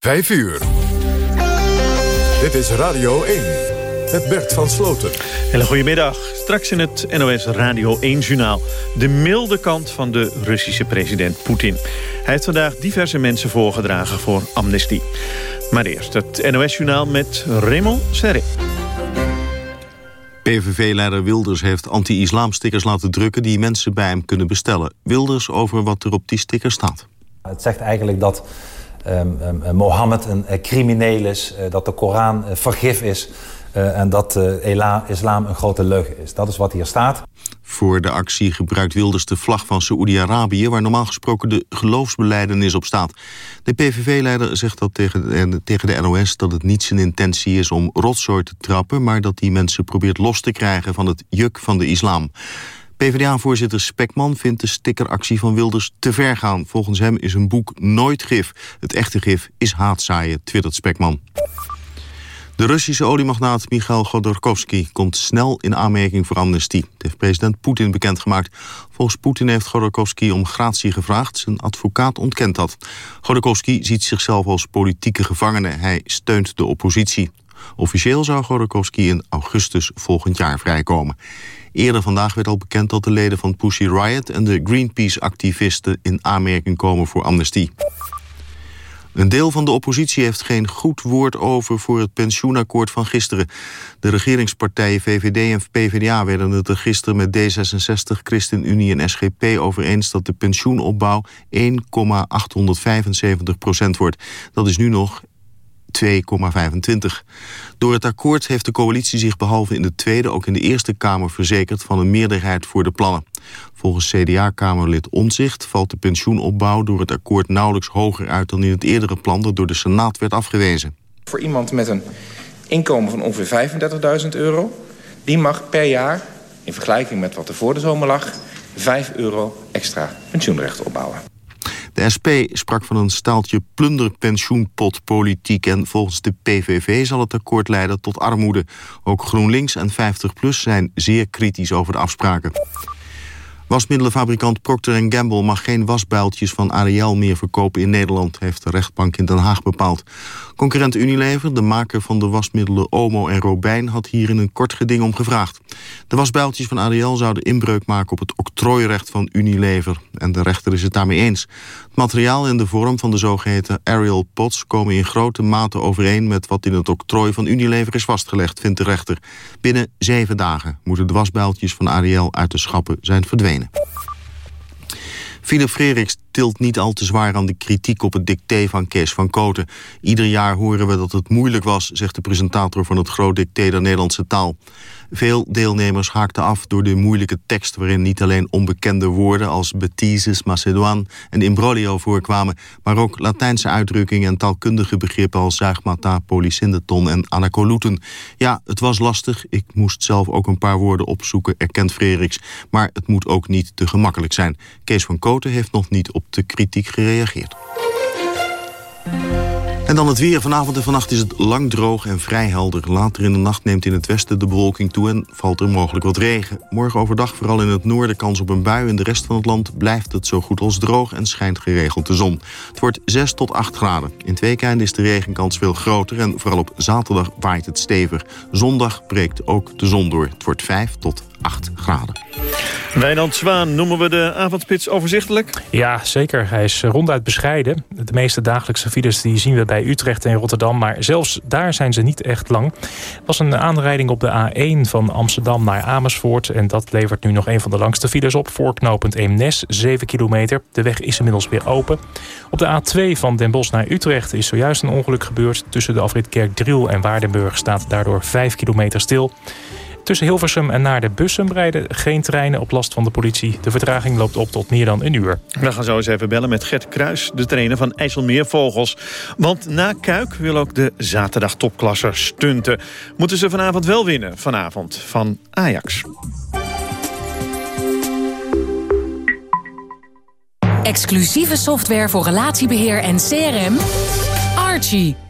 5 uur. Dit is Radio 1 met Bert van Sloten. Hele goedemiddag. Straks in het NOS Radio 1-journaal. De milde kant van de Russische president Poetin. Hij heeft vandaag diverse mensen voorgedragen voor amnestie. Maar eerst het NOS-journaal met Raymond Serre. PVV-leider Wilders heeft anti-islamstickers laten drukken... die mensen bij hem kunnen bestellen. Wilders over wat er op die sticker staat. Het zegt eigenlijk dat um, Mohammed een uh, crimineel is... Uh, dat de Koran vergif is... en dat islam een grote leugen is. Dat is wat hier staat. Voor de actie gebruikt Wilders de vlag van Saoedi-Arabië... waar normaal gesproken de geloofsbeleidenis op staat. De PVV-leider zegt dat tegen de, tegen de NOS dat het niet zijn intentie is om rotzooi te trappen... maar dat hij mensen probeert los te krijgen van het juk van de islam. PvdA-voorzitter Spekman vindt de stickeractie van Wilders te ver gaan. Volgens hem is een boek nooit gif. Het echte gif is haatzaaien, twittert Spekman. De Russische oliemagnaat Michail Godorkovsky komt snel in aanmerking voor amnestie. Dat heeft president Poetin bekendgemaakt. Volgens Poetin heeft Godorkovsky om gratie gevraagd. Zijn advocaat ontkent dat. Godorkovsky ziet zichzelf als politieke gevangene. Hij steunt de oppositie. Officieel zou Godorkovsky in augustus volgend jaar vrijkomen. Eerder vandaag werd al bekend dat de leden van Pussy Riot... en de Greenpeace-activisten in aanmerking komen voor amnestie. Een deel van de oppositie heeft geen goed woord over voor het pensioenakkoord van gisteren. De regeringspartijen VVD en PvdA werden het er gisteren met D66, ChristenUnie en SGP over eens dat de pensioenopbouw 1,875 procent wordt. Dat is nu nog 2,25. Door het akkoord heeft de coalitie zich behalve in de Tweede... ook in de Eerste Kamer verzekerd van een meerderheid voor de plannen. Volgens CDA-kamerlid Onzicht valt de pensioenopbouw... door het akkoord nauwelijks hoger uit dan in het eerdere plan... dat door de Senaat werd afgewezen. Voor iemand met een inkomen van ongeveer 35.000 euro... die mag per jaar, in vergelijking met wat er voor de zomer lag... 5 euro extra pensioenrechten opbouwen. De SP sprak van een staaltje plunderpensioenpotpolitiek... en volgens de PVV zal het akkoord leiden tot armoede. Ook GroenLinks en 50PLUS zijn zeer kritisch over de afspraken. Wasmiddelenfabrikant Procter Gamble mag geen wasbuiltjes van Ariel meer verkopen in Nederland, heeft de rechtbank in Den Haag bepaald. Concurrent Unilever, de maker van de wasmiddelen Omo en Robijn, had hier in een kort geding om gevraagd. De wasbuiltjes van Ariel zouden inbreuk maken op het octrooirecht van Unilever. En de rechter is het daarmee eens. Het materiaal en de vorm van de zogeheten Ariel pots komen in grote mate overeen met wat in het octrooi van Unilever is vastgelegd, vindt de rechter. Binnen zeven dagen moeten de wasbuiltjes van Ariel uit de schappen zijn verdwenen. Philip Freriks tilt niet al te zwaar aan de kritiek op het dicté van Kees van Koten. Ieder jaar horen we dat het moeilijk was, zegt de presentator van het groot dicté der Nederlandse taal. Veel deelnemers haakten af door de moeilijke tekst... waarin niet alleen onbekende woorden als betises, macédoine en imbroglio voorkwamen... maar ook Latijnse uitdrukkingen en taalkundige begrippen... als zuigmata, polysyndeton en anacoluten. Ja, het was lastig. Ik moest zelf ook een paar woorden opzoeken, erkent Frederiks. Maar het moet ook niet te gemakkelijk zijn. Kees van Koten heeft nog niet op de kritiek gereageerd. En dan het weer. Vanavond en vannacht is het lang droog en vrij helder. Later in de nacht neemt in het westen de bewolking toe en valt er mogelijk wat regen. Morgen overdag vooral in het noorden kans op een bui. In de rest van het land blijft het zo goed als droog en schijnt geregeld de zon. Het wordt 6 tot 8 graden. In het weekend is de regenkans veel groter en vooral op zaterdag waait het stevig. Zondag breekt ook de zon door. Het wordt 5 tot 8 graden. Wijnand Zwaan, noemen we de avondspits overzichtelijk? Ja, zeker. Hij is ronduit bescheiden. De meeste dagelijkse files die zien we bij Utrecht en Rotterdam... maar zelfs daar zijn ze niet echt lang. Er was een aanrijding op de A1 van Amsterdam naar Amersfoort... en dat levert nu nog een van de langste files op... voorknopend Eemnes, 7 kilometer. De weg is inmiddels weer open. Op de A2 van Den Bosch naar Utrecht is zojuist een ongeluk gebeurd. Tussen de afrit Kerkdriel en Waardenburg staat daardoor 5 kilometer stil... Tussen Hilversum en naar de Bussum rijden geen treinen op last van de politie. De vertraging loopt op tot meer dan een uur. We gaan zo eens even bellen met Gert Kruis, de trainer van IJsselmeervogels. Want na Kuik wil ook de zaterdag topklasser stunten. Moeten ze vanavond wel winnen, vanavond, van Ajax. Exclusieve software voor relatiebeheer en CRM. Archie.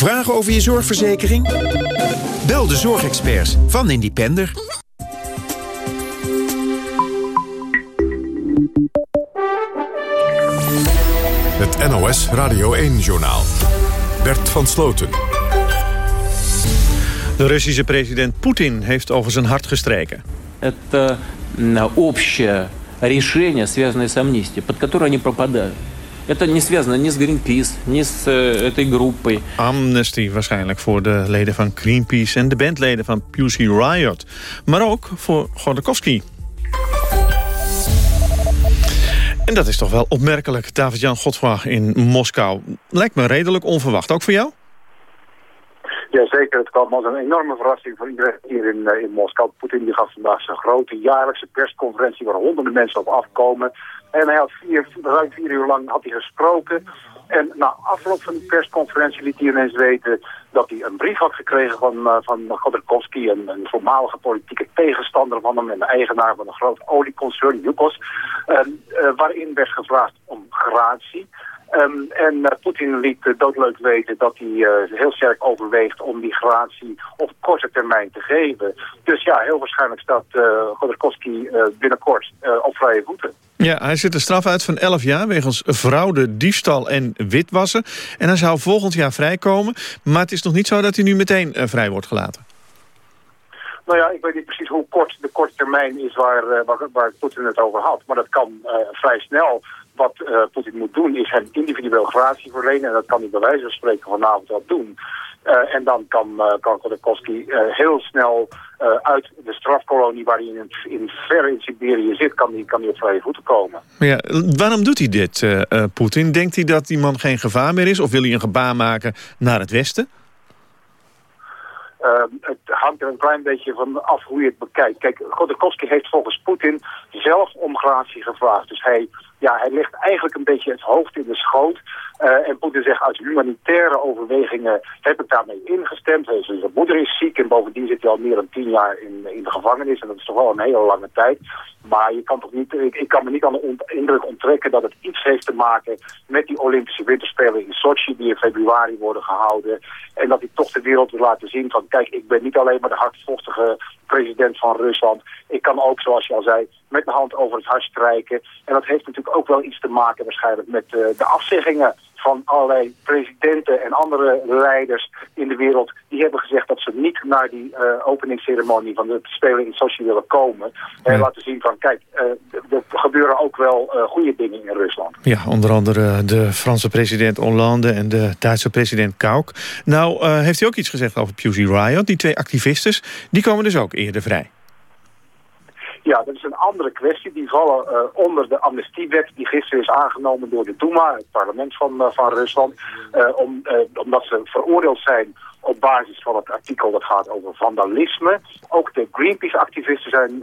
Vragen over je zorgverzekering? Bel de zorgexperts van Independer. Het NOS Radio 1-journaal. Bert van Sloten. De Russische president Poetin heeft over zijn hart gestreken. Это общее решение, связанное с амнистией, под которое они пропадают. Это не связано ни с Greenpeace, ни с этой группой. Amnesty waarschijnlijk voor de leden van Greenpeace en de bandleden van Pussy Riot. Maar ook voor Godorkovsky. En dat is toch wel opmerkelijk, David-Jan Godfroy in Moskou. Lijkt me redelijk onverwacht, ook voor jou? Jazeker, het kwam als een enorme verrassing voor iedereen hier in, uh, in Moskou. Poetin die gaf vandaag zijn grote jaarlijkse persconferentie waar honderden mensen op afkomen. En hij had vier, ruim vier uur lang had hij gesproken. En na afloop van die persconferentie liet hij ineens weten dat hij een brief had gekregen van, uh, van Godorkovsky, een, een, voormalige politieke tegenstander van hem en de eigenaar van een groot olieconcern, Yukos, uh, waarin werd gevraagd om gratie. Um, en uh, Poetin liet uh, doodleuk weten dat hij uh, heel sterk overweegt om die gratie op korte termijn te geven. Dus ja, heel waarschijnlijk staat uh, Godorkovsky binnenkort op vrije voeten. Ja, hij zit een straf uit van 11 jaar wegens fraude, diefstal en witwassen. En hij zou volgend jaar vrijkomen. Maar het is nog niet zo dat hij nu meteen vrij wordt gelaten. Nou ja, ik weet niet precies hoe kort de korte termijn is waar, waar, waar Poetin het over had. Maar dat kan vrij snel wat uh, Poetin moet doen is hem individueel gratie verlenen. En dat kan hij bij wijze van spreken vanavond wel doen. Uh, en dan kan, uh, kan heel snel uit de strafkolonie waar hij in, in ver in Siberië zit, kan hij, kan hij op vrije voeten komen. Ja, waarom doet hij dit, Poetin? Denkt hij dat die man geen gevaar meer is? Of wil hij een gebaar maken naar het westen? Uh, het hangt er een klein beetje van af hoe je het bekijkt. Kijk, Godorkovsky heeft volgens Poetin zelf om gratie gevraagd. Dus hij, ja, hij legt eigenlijk een beetje het hoofd in de schoot. Uh, en Poetin zegt, uit humanitaire overwegingen heb ik daarmee ingestemd. Zijn moeder is ziek en bovendien zit hij al meer dan tien jaar in, in de gevangenis. En dat is toch wel een hele lange tijd. Maar je kan toch niet, ik, ik kan me niet aan de indruk onttrekken dat het iets heeft te maken met die Olympische Winterspelen in Sochi die in februari worden gehouden. En dat hij toch de wereld wil laten zien van kijk, ik ben niet alleen maar de hardvochtige president van Rusland. Ik kan ook, zoals je al zei, met de hand over het hart strijken. En dat heeft natuurlijk ook wel iets te maken waarschijnlijk met uh, de afzeggingen van allerlei presidenten en andere leiders in de wereld... die hebben gezegd dat ze niet naar die uh, openingsceremonie van de Spelen in Sochi willen komen. En laten zien van, kijk, uh, er gebeuren ook wel uh, goede dingen in Rusland. Ja, onder andere de Franse president Hollande en de Duitse president Kauk. Nou, heeft hij ook iets gezegd over Pussy Riot, die twee activistes. Die komen dus ook eerder vrij. Ja, dat is een andere kwestie. Die vallen uh, onder de amnestiewet die gisteren is aangenomen door de Duma, het parlement van, uh, van Rusland. Uh, om, omdat ze veroordeeld zijn op basis van het artikel dat gaat over vandalisme. Ook de Greenpeace-activisten zijn,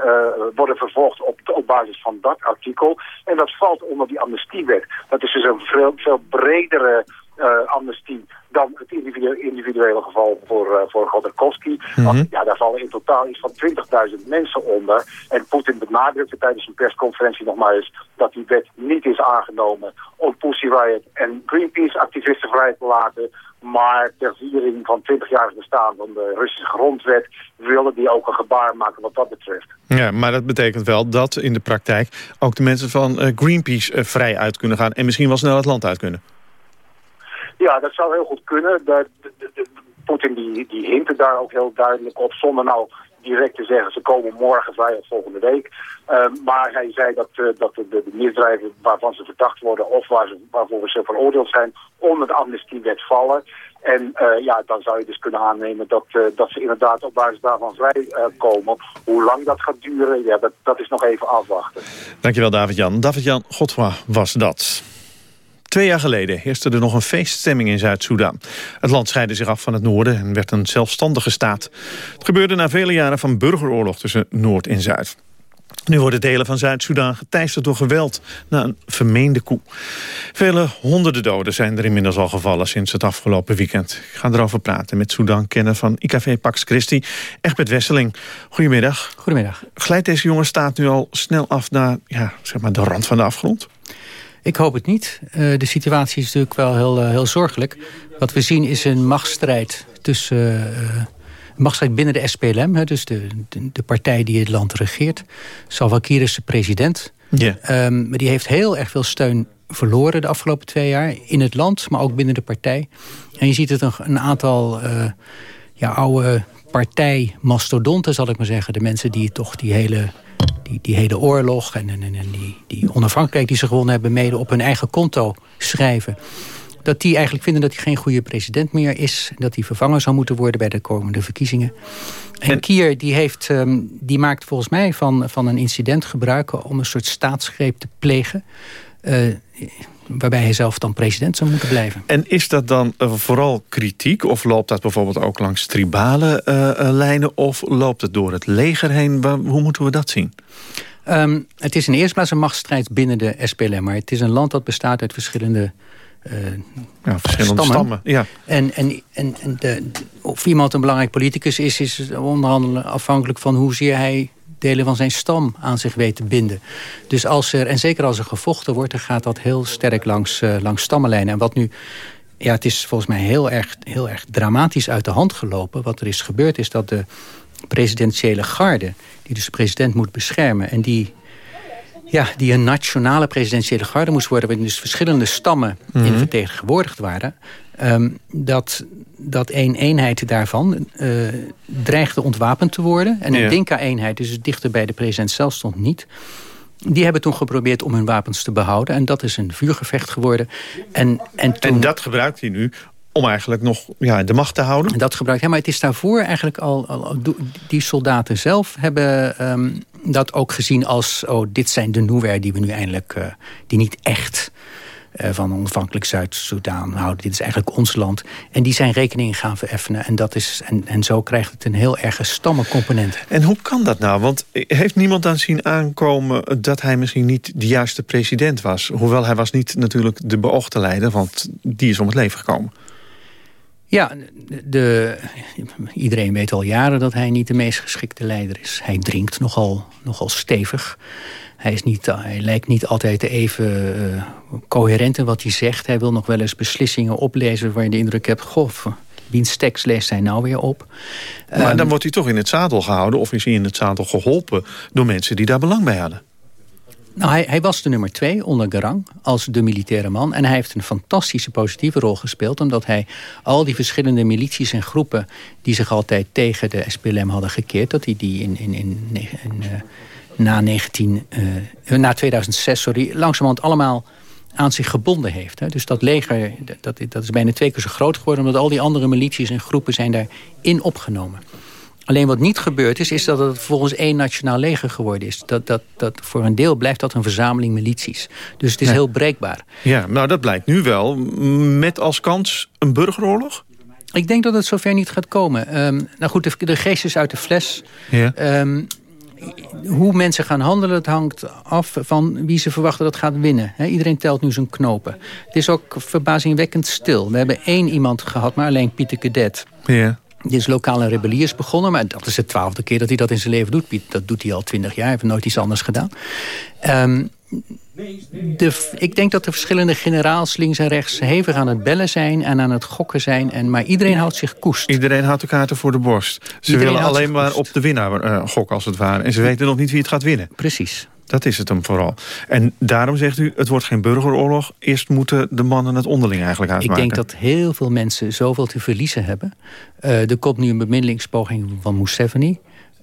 worden vervolgd op, op basis van dat artikel. En dat valt onder die amnestiewet. Dat is dus een veel, veel bredere amnestie dan het individuele, individuele geval voor, uh, voor Godorkovsky. Mm -hmm. Ja, daar vallen in totaal iets van 20.000 mensen onder. En Poetin benadrukte tijdens een persconferentie nog maar eens dat die wet niet is aangenomen om Pussy Riot en Greenpeace-activisten vrij te laten. Maar ter viering van 20-jarig bestaan van de Russische grondwet willen die ook een gebaar maken wat dat betreft. Ja, maar dat betekent wel dat in de praktijk ook de mensen van uh, Greenpeace vrij uit kunnen gaan en misschien wel snel het land uit kunnen. Ja, dat zou heel goed kunnen. Poetin die, die daar ook heel duidelijk op, zonder nou direct te zeggen, ze komen morgen vrij of volgende week. Ehm, maar hij zei dat, uh, dat de, de, misdrijven waarvan ze verdacht worden of waar ze, waarvoor ze veroordeeld zijn onder de amnestiewet vallen. En uh, ja, dan zou je dus kunnen aannemen dat, uh, dat ze inderdaad op basis daarvan vrijkomen. Hoe lang dat gaat duren, ja, dat, dat is nog even afwachten. Dankjewel David-Jan. David-Jan Godfroy was dat. Twee jaar geleden heerste er nog een feeststemming in Zuid-Soedan. Het land scheidde zich af van het noorden en werd een zelfstandige staat. Het gebeurde na vele jaren van burgeroorlog tussen Noord en Zuid. Nu worden delen van Zuid-Soedan geteisterd door geweld na een vermeende coup. Vele honderden doden zijn er inmiddels al gevallen sinds het afgelopen weekend. Ik ga erover praten met Soedan-kenner van IKV Pax Christi, Egbert Wesseling. Goedemiddag. Goedemiddag. Glijdt deze jonge staat nu al snel af naar ja, zeg maar de rand van de afgrond? Ik hoop het niet. Uh, de situatie is natuurlijk wel heel, uh, heel zorgelijk. Wat we zien is een machtsstrijd tussen... Uh, machtsstrijd binnen de SPLM, hè, dus de, de, de, partij die het land regeert. Salva Kiir is de president. Yeah. Um, maar die heeft heel erg veel steun verloren de afgelopen twee jaar. In het land, maar ook binnen de partij. En je ziet het een, een aantal ja, oude partijmastodonten, zal ik maar zeggen. De mensen die toch die hele die, die hele oorlog en, en, en die, die onafhankelijkheid die ze gewonnen hebben... mede op hun eigen konto schrijven. Dat die eigenlijk vinden dat hij geen goede president meer is. Dat hij vervangen zou moeten worden bij de komende verkiezingen. En, Kier die heeft, um, die maakt volgens mij van, van een incident gebruik... om een soort staatsgreep te plegen... Uh, waarbij hij zelf dan president zou moeten blijven. En is dat dan uh, vooral kritiek? Of loopt dat bijvoorbeeld ook langs tribale uh, lijnen? Of loopt het door het leger heen? Hoe moeten we dat zien? Um, het is in de eerste plaats een machtsstrijd binnen de SPLM. Maar het is een land dat bestaat uit verschillende uh, ja, verschillende stammen. stammen ja. En, en, en, en de, of iemand een belangrijk politicus is, is onder andere afhankelijk van hoezeer hij delen van zijn stam aan zich weet te binden. Dus als er, en zeker als er gevochten wordt, dan gaat dat heel sterk langs, uh, langs stammenlijnen. En wat nu ja, het is volgens mij heel erg, heel erg dramatisch uit de hand gelopen. Wat er is gebeurd is dat de presidentiële garde... die dus de president moet beschermen... en die, ja, die een nationale presidentiële garde moest worden... waarin dus verschillende stammen mm -hmm. in vertegenwoordigd waren... Um, dat, dat één eenheid daarvan uh, dreigde ontwapend te worden. En een ja. Dinka-eenheid, dus dichter bij de president zelf stond niet... Die hebben toen geprobeerd om hun wapens te behouden. En dat is een vuurgevecht geworden. En, en, toen... en dat gebruikt hij nu om eigenlijk nog ja, de macht te houden? Dat gebruikt hij, maar het is daarvoor eigenlijk al... al die soldaten zelf hebben um, dat ook gezien als... oh, dit zijn de Nouwer die we nu eindelijk... Uh, die niet echt van onafhankelijk Zuid-Soedan houden. Dit is eigenlijk ons land. En die zijn rekeningen gaan vereffenen. En, dat is, en, en zo krijgt het een heel erge stammencomponent. En hoe kan dat nou? Want heeft niemand dan zien aankomen... dat hij misschien niet de juiste president was? Hoewel hij was niet natuurlijk de beoogde leider... want die is om het leven gekomen. Ja, de, iedereen weet al jaren dat hij niet de meest geschikte leider is. Hij drinkt nogal, nogal stevig. Hij, is niet, hij lijkt niet altijd even uh, coherent in wat hij zegt. Hij wil nog wel eens beslissingen oplezen waar je de indruk hebt... goh, wiens tekst leest hij nou weer op. Maar um, dan wordt hij toch in het zadel gehouden... of is hij in het zadel geholpen door mensen die daar belang bij hadden? Nou, hij, hij, was de nummer twee onder Garang als de militaire man. En hij heeft een fantastische positieve rol gespeeld... omdat hij al die verschillende milities en groepen... die zich altijd tegen de SPLM hadden gekeerd... dat hij die in, in, in, uh, na, 19, uh, na 2006 sorry, langzamerhand allemaal aan zich gebonden heeft. Hè. Dus dat leger dat, dat is bijna twee keer zo groot geworden... omdat al die andere milities en groepen zijn daarin opgenomen. Alleen wat niet gebeurd is, is dat het volgens één nationaal leger geworden is. Dat, dat, dat voor een deel blijft dat een verzameling milities. Dus het is ja. heel breekbaar. Ja, nou dat blijkt nu wel. Met als kans een burgeroorlog? Ik denk dat het zover niet gaat komen. Um, nou goed, de, de geest is uit de fles. Ja. Um, hoe mensen gaan handelen, het hangt af van wie ze verwachten dat gaat winnen. He, iedereen telt nu zijn knopen. Het is ook verbazingwekkend stil. We hebben één iemand gehad, maar alleen Pieter Cadet. Ja. Die is lokale rebelliers begonnen, maar dat is de twaalfde keer dat hij dat in zijn leven doet. Piet, dat doet hij al twintig jaar, hij heeft nooit iets anders gedaan. Um, de, ik denk dat de verschillende generaals links en rechts hevig aan het bellen zijn en aan het gokken zijn. En, maar iedereen houdt zich koest. Iedereen houdt de kaarten voor de borst. Ze iedereen willen alleen maar op de winnaar uh, gokken als het ware. En ze weten nog niet wie het gaat winnen. Precies. Dat is het hem vooral. En daarom zegt u, het wordt geen burgeroorlog. Eerst moeten de mannen het onderling eigenlijk uitmaken. Ik denk dat heel veel mensen zoveel te verliezen hebben. Uh, er komt nu een bemiddelingspoging van Museveni.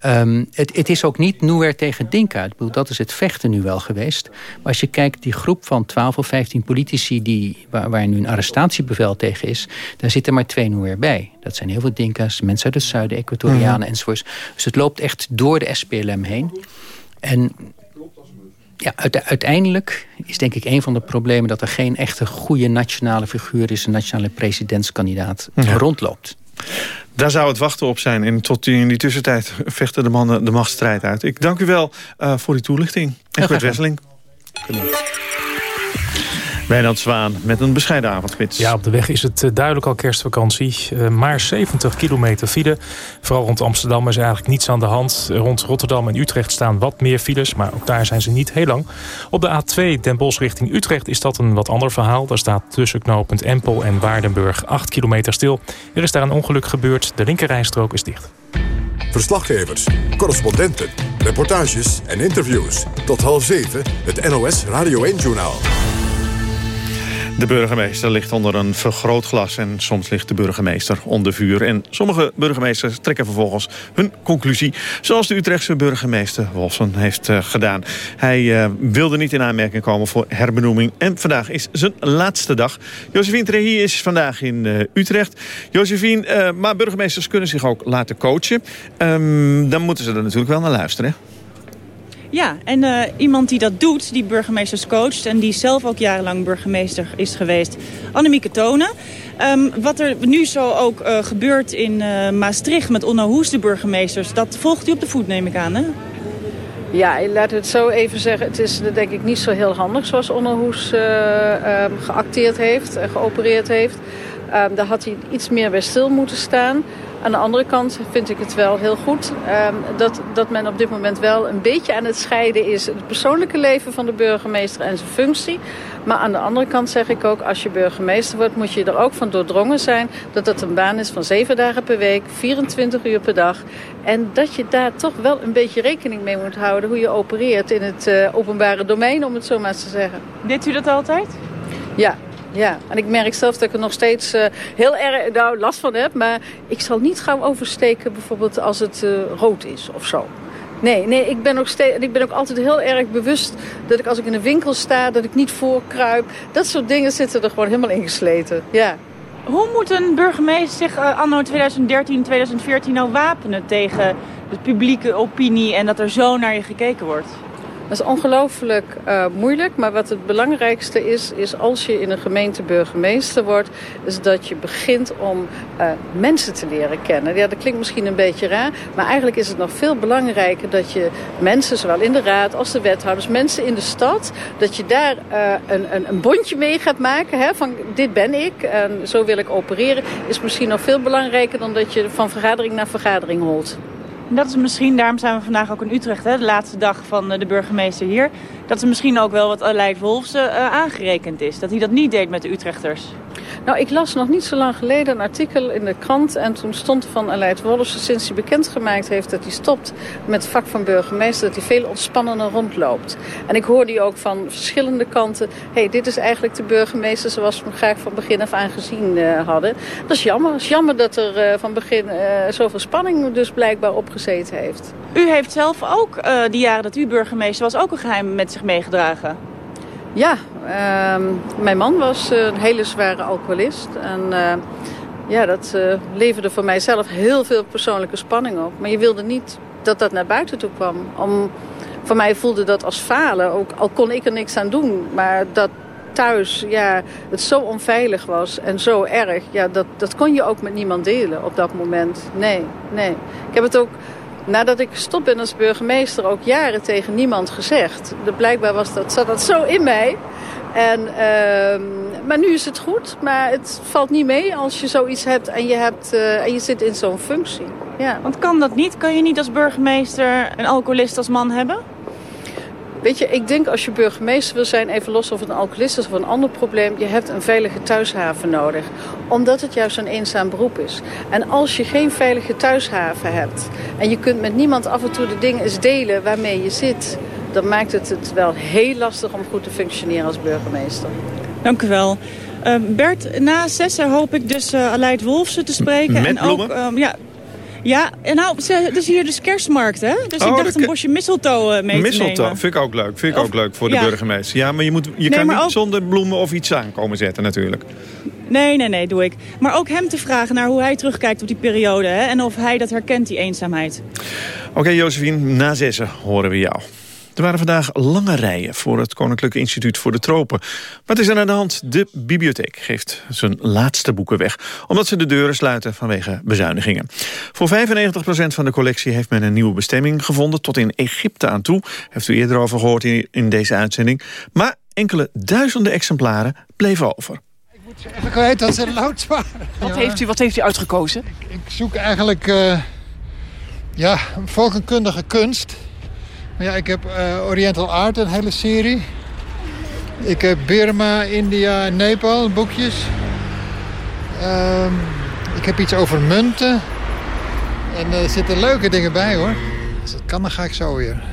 Ehm, het, het, is ook niet Nouwer tegen Dinka. Ik bedoel, dat is het vechten nu wel geweest. Maar als je kijkt, die groep van 12 of 15 politici... Die, waar, waar nu een arrestatiebevel tegen is... daar zitten maar twee Nouwer bij. Dat zijn heel veel Dinka's, mensen uit het zuiden, Equatorianen mm. enzovoorts. Dus het loopt echt door de SPLM heen. En ja, uiteindelijk is denk ik een van de problemen... dat er geen echte goede nationale figuur is... een nationale presidentskandidaat rondloopt. Daar zou het wachten op zijn. En tot in die tussentijd vechten de mannen de machtsstrijd uit. Ik dank u wel uh, voor die toelichting. Egbert Wesseling. Wijnand Zwaan met een bescheiden avondspits. Ja, op de weg is het eh, duidelijk al kerstvakantie. Uh, maar 70 kilometer file. Vooral rond Amsterdam is eigenlijk niets aan de hand. Rond Rotterdam en Utrecht staan wat meer files. Maar ook daar zijn ze niet heel lang. Op de A2 Den Bosch richting Utrecht is dat een wat ander verhaal. Daar staat tussen knooppunt Empel en Waardenburg 8 kilometer stil. Er is daar een ongeluk gebeurd. De linkerrijstrook is dicht. Verslaggevers, correspondenten, reportages en interviews. Tot half zeven het NOS Radio 1-journaal. De burgemeester ligt onder een vergrootglas en soms ligt de burgemeester onder vuur. En sommige burgemeesters trekken vervolgens hun conclusie. Zoals de Utrechtse burgemeester Wolfson heeft uh, gedaan. Hij uh, wilde niet in aanmerking komen voor herbenoeming. En vandaag is zijn laatste dag. Josephine Trehi is vandaag in uh, Utrecht. Josephine, maar burgemeesters kunnen zich ook laten coachen. Um, dan moeten ze er natuurlijk wel naar luisteren. Ja, en uh, iemand die dat doet, die burgemeesters coacht... en die zelf ook jarenlang burgemeester is geweest, Annemieke Tonen. Um, wat er nu zo ook uh, gebeurt in uh, Maastricht met Onno Hoes, de burgemeesters... dat volgt u op de voet, neem ik aan, hè? Ja, laat het zo even zeggen. Het is denk ik niet zo heel handig zoals Onno Hoes um, geacteerd heeft en geopereerd heeft. Um, daar had hij iets meer bij stil moeten staan. Aan de andere kant vind ik het wel heel goed um, dat, dat men op dit moment wel een beetje aan het scheiden is. Het persoonlijke leven van de burgemeester en zijn functie. Maar aan de andere kant zeg ik ook, als je burgemeester wordt, moet je er ook van doordrongen zijn dat het een baan is van zeven dagen per week, 24 uur per dag. En dat je daar toch wel een beetje rekening mee moet houden hoe je opereert in het uh, openbare domein, om het zo maar te zeggen. Deed u dat altijd? Ja, ja, en ik merk zelf dat ik er nog steeds uh, heel erg nou, last van heb. Maar ik zal niet gauw oversteken bijvoorbeeld als het uh, rood is of zo. Nee, nee ik, ben ook steeds, ik ben ook altijd heel erg bewust dat ik als ik in een winkel sta... dat ik niet voorkruip. Dat soort dingen zitten er gewoon helemaal ingesleten. Ja. Hoe moet een burgemeester zich uh, anno 2013, 2014 nou wapenen tegen de publieke opinie... en dat er zo naar je gekeken wordt? Dat is ongelooflijk uh, moeilijk. Maar wat het belangrijkste is, is als je in een gemeente burgemeester wordt... is dat je begint om uh, mensen te leren kennen. Ja, dat klinkt misschien een beetje raar. Maar eigenlijk is het nog veel belangrijker dat je mensen, zowel in de raad als de wethouders... mensen in de stad, dat je daar uh, een, een, een, bondje mee gaat maken. Hè, van dit ben ik en zo wil ik opereren. Is misschien nog veel belangrijker dan dat je van vergadering naar vergadering holt. Dat is misschien, daarom zijn we vandaag ook in Utrecht, hè, de laatste dag van eh, de burgemeester hier. Dat is misschien ook wel wat Aleid Wolfs uh, aangerekend is. Dat hij dat niet deed met de Utrechters. Nou, ik las nog niet zo lang geleden een artikel in de krant. En toen stond er van Aleid Wolfs, sinds hij bekendgemaakt heeft dat hij stopt met het vak van burgemeester, dat hij veel ontspannender rondloopt. En ik hoorde die ook van verschillende kanten. Hé, hey, dit is eigenlijk de burgemeester zoals we hem graag van begin af aan gezien uh, hadden. Dat is jammer. Het is jammer dat er uh, van begin zoveel spanning dus blijkbaar opgezeten heeft. U heeft zelf ook, die jaren dat u burgemeester was, ook een geheim met zich meegedragen. Ja, uh, mijn man was een hele zware alcoholist. En uh, ja, dat uh, leverde voor mijzelf heel veel persoonlijke spanning op. Maar je wilde niet dat dat naar buiten toe kwam. Om, voor mij voelde dat als falen, ook al kon ik er niks aan doen. Maar dat thuis ja, het zo onveilig was en zo erg, ja, dat, dat kon je ook met niemand delen op dat moment. Nee, nee. Ik heb het ook nadat ik gestopt ben als burgemeester ook jaren tegen niemand gezegd. De, blijkbaar was dat, zat dat zo in mij. En, uh, maar nu is het goed. Maar het valt niet mee als je zoiets hebt en je, hebt, uh, en je zit in zo'n functie. Ja. Want kan dat niet? Kan je niet als burgemeester een alcoholist als man hebben? Weet je, ik denk als je burgemeester wil zijn, even los of het een alcoholist is of een ander probleem, je hebt een veilige thuishaven nodig. Omdat het juist een eenzaam beroep is. En als je geen veilige thuishaven hebt en je kunt met niemand af en toe de dingen eens delen waarmee je zit, dan maakt het het wel heel lastig om goed te functioneren als burgemeester. Dank u wel. Uh, Bert, na zessen hoop ik dus uh, Aleid Wolfsen te spreken. Met en ook, uh, ja, Ja, en nou, is hier dus kerstmarkt, hè? Dus Oh, ik dacht de een bosje mistletoe uh, mee Mistletoe, te nemen. vind ik ook leuk. Vind ik Of- ook leuk voor de ja. burgemeester. Ja, maar je, moet, je Nee, kan niet ook- zonder bloemen of iets aankomen zetten natuurlijk. Nee, nee, nee, doe ik. Maar ook hem te vragen naar hoe hij terugkijkt op die periode. Hè? En of hij dat herkent, die eenzaamheid. Oké, Josephine, na zessen horen we jou. Er waren vandaag lange rijen voor het Koninklijke Instituut voor de Tropen. Wat is er aan de hand? De bibliotheek geeft zijn laatste boeken weg... omdat ze de deuren sluiten vanwege bezuinigingen. Voor 95% van de collectie heeft men een nieuwe bestemming gevonden... tot in Egypte aan toe. Heeft u eerder over gehoord in, in deze uitzending. Maar enkele duizenden exemplaren bleven over. Ik weet dat ze lood waren. Wat, heeft u, wat heeft u uitgekozen? Ik zoek eigenlijk eh, ja, volkenkundige kunst. Ja, ik heb eh, Oriental Art, een hele serie. Ik heb Burma, India en Nepal, boekjes. Ehm, ik heb iets over munten. En er zitten leuke dingen bij hoor. Als dat kan, dan ga ik zo weer.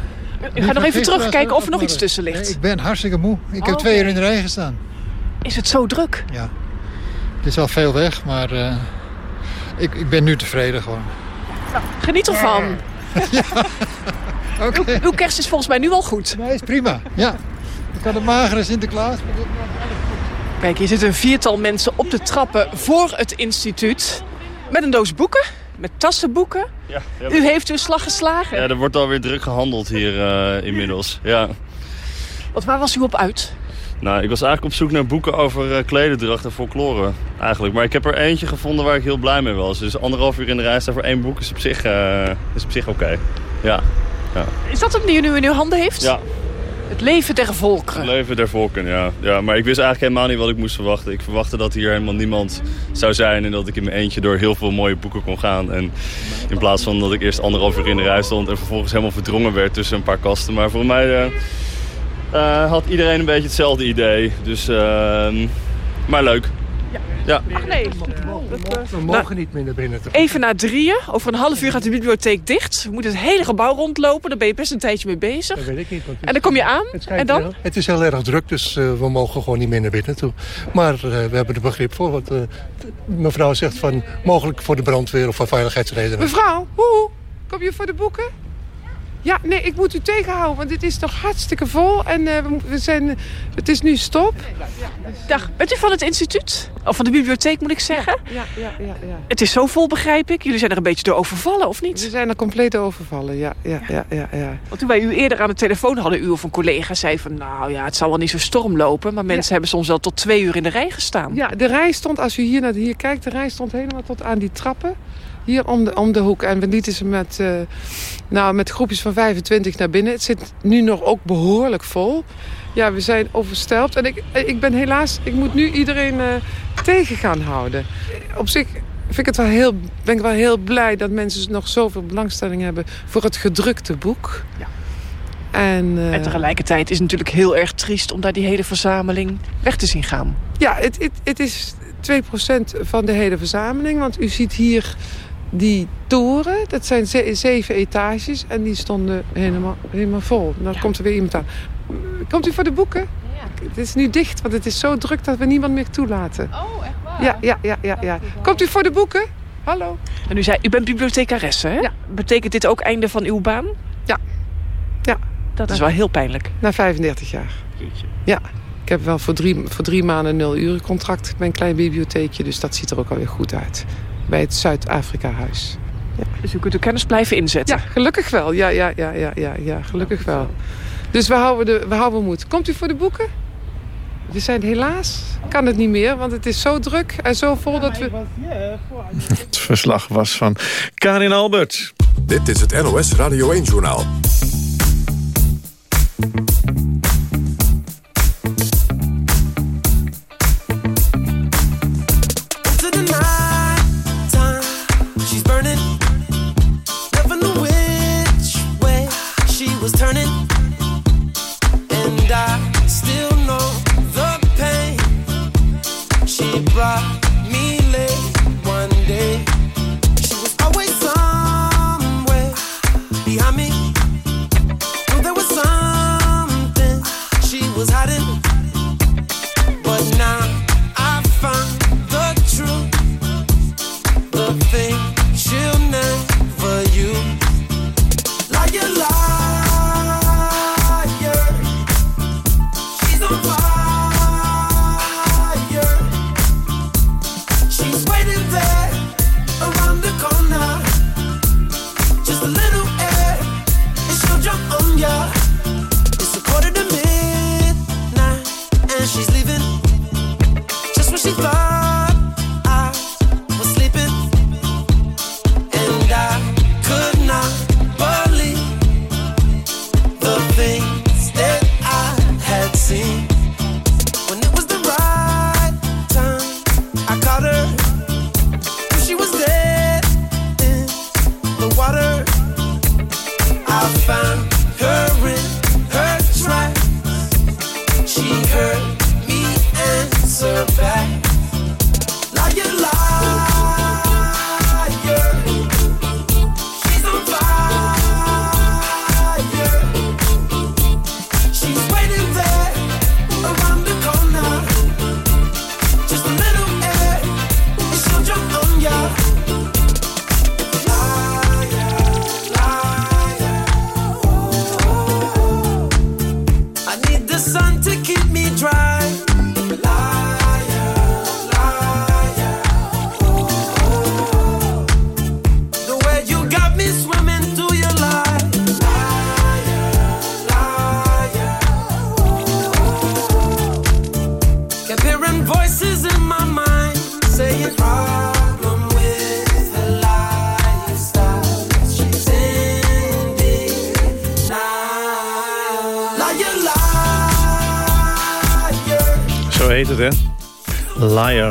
U gaat nog even terugkijken of er nog iets tussen ligt. Nee, ik ben hartstikke moe. Ik heb Oh, twee uur in de regen gestaan. Is het zo druk? Ja. Het is al veel weg, maar eh, ik, ik ben nu tevreden gewoon. Geniet ervan. Oké. Uw, uw kerst is volgens mij nu al goed. Nee, is prima. Ja. Ik had een magere Sinterklaas. maar dit- Kijk, hier zitten een viertal mensen op de trappen voor het instituut. Met een doos boeken, met tassenboeken. Ja, U heeft uw slag geslagen. Ja, er wordt alweer druk gehandeld hier eh, inmiddels. Ja. Want waar was u op uit? Nou, ik was eigenlijk op zoek naar boeken over eh klededracht en folklore. Eigenlijk. Maar ik heb er eentje gevonden waar ik heel blij mee was. Dus anderhalf uur in de rij staan voor één boek is op zich, eh, is op zich oké. Ja. Ja. Is dat hem die u nu in uw handen heeft? ja, Het leven der volkeren. leven der volken, ja. ja. Maar ik wist eigenlijk helemaal niet wat ik moest verwachten. Ik verwachtte dat hier helemaal niemand zou zijn... en dat ik in mijn eentje door heel veel mooie boeken kon gaan. En in plaats van dat ik eerst anderhalf uur in de rij stond... en vervolgens helemaal verdrongen werd tussen een paar kasten. Maar voor mij eh, eh, had iedereen een beetje hetzelfde idee. Dus, ehm, maar leuk. Ja. Ach nee. We mogen niet meer naar binnen. Te... Even na drieën. Over een half uur gaat de bibliotheek dicht. We moeten het hele gebouw rondlopen. Daar ben je best een tijdje mee bezig. Dat weet ik niet. En dan kom je aan. En dan? Het is heel erg druk, dus eh, we mogen gewoon niet meer naar binnen toe. Maar eh, we hebben er begrip voor. Want eh, mevrouw zegt van mogelijk voor de brandweer of voor veiligheidsredenen. Mevrouw, hoe? Kom je voor de boeken? Ja, nee, ik moet u tegenhouden, want dit is toch hartstikke vol. En eh, we, zijn, het is nu stop. Dag, bent u van het instituut? Of van de bibliotheek moet ik zeggen? Ja, ja, ja, ja. Het is zo vol, begrijp ik. Jullie zijn er een beetje door overvallen, of niet? We zijn er compleet overvallen, ja, ja, ja, ja. ja. Want toen wij u eerder aan de telefoon hadden, u of een collega zei van... nou ja, het zal wel niet zo storm lopen. Maar mensen hebben soms wel tot twee uur in de rij gestaan. Ja, de rij stond, als u hier naar hier kijkt, de rij stond helemaal tot aan die trappen. Hier om de, om de hoek. En we lieten ze met, eh, nou, met groepjes van 25 naar binnen. Het zit nu nog ook behoorlijk vol. Ja, we zijn overstelpt. En ik, ik ben helaas, ik moet nu iedereen eh, tegen gaan houden. Op zich vind ik het wel heel, ben ik wel heel blij dat mensen nog zoveel belangstelling hebben voor het gedrukte boek. Ja. En, eh, En tegelijkertijd is het natuurlijk heel erg triest om daar die hele verzameling weg te zien gaan. Ja, het, het, het is 2% van de hele verzameling. Want u ziet hier die toren. Dat zijn ze- zeven etages. En die stonden helemaal, helemaal vol. Dan komt er weer iemand aan. Komt u voor de boeken? Het is nu dicht, want het is zo druk dat we niemand meer toelaten. Oh, echt waar? Ja, ja, ja, ja. ja. Komt u voor de boeken? Hallo. En u zei, u bent bibliothecaresse, hè? Ja. Betekent dit ook einde van uw baan? Ja. Ja. Dat is wel heel pijnlijk. Na 35 jaar. Ja. Ik heb wel voor drie, voor drie maanden nul uren contract bij een klein bibliotheekje. Dus dat ziet er ook alweer goed uit. Bij het Zuid-Afrika-huis. Ja. Dus u kunt uw kennis blijven inzetten? Ja, gelukkig wel. Ja, ja, ja, ja, ja, ja gelukkig wel. Dus we houden, de, we houden moed. Komt u voor de boeken? We zijn helaas, kan het niet meer, want het is zo druk en zo vol dat we... Het verslag was van Karin Albert. Dit is het NOS Radio 1-journaal. And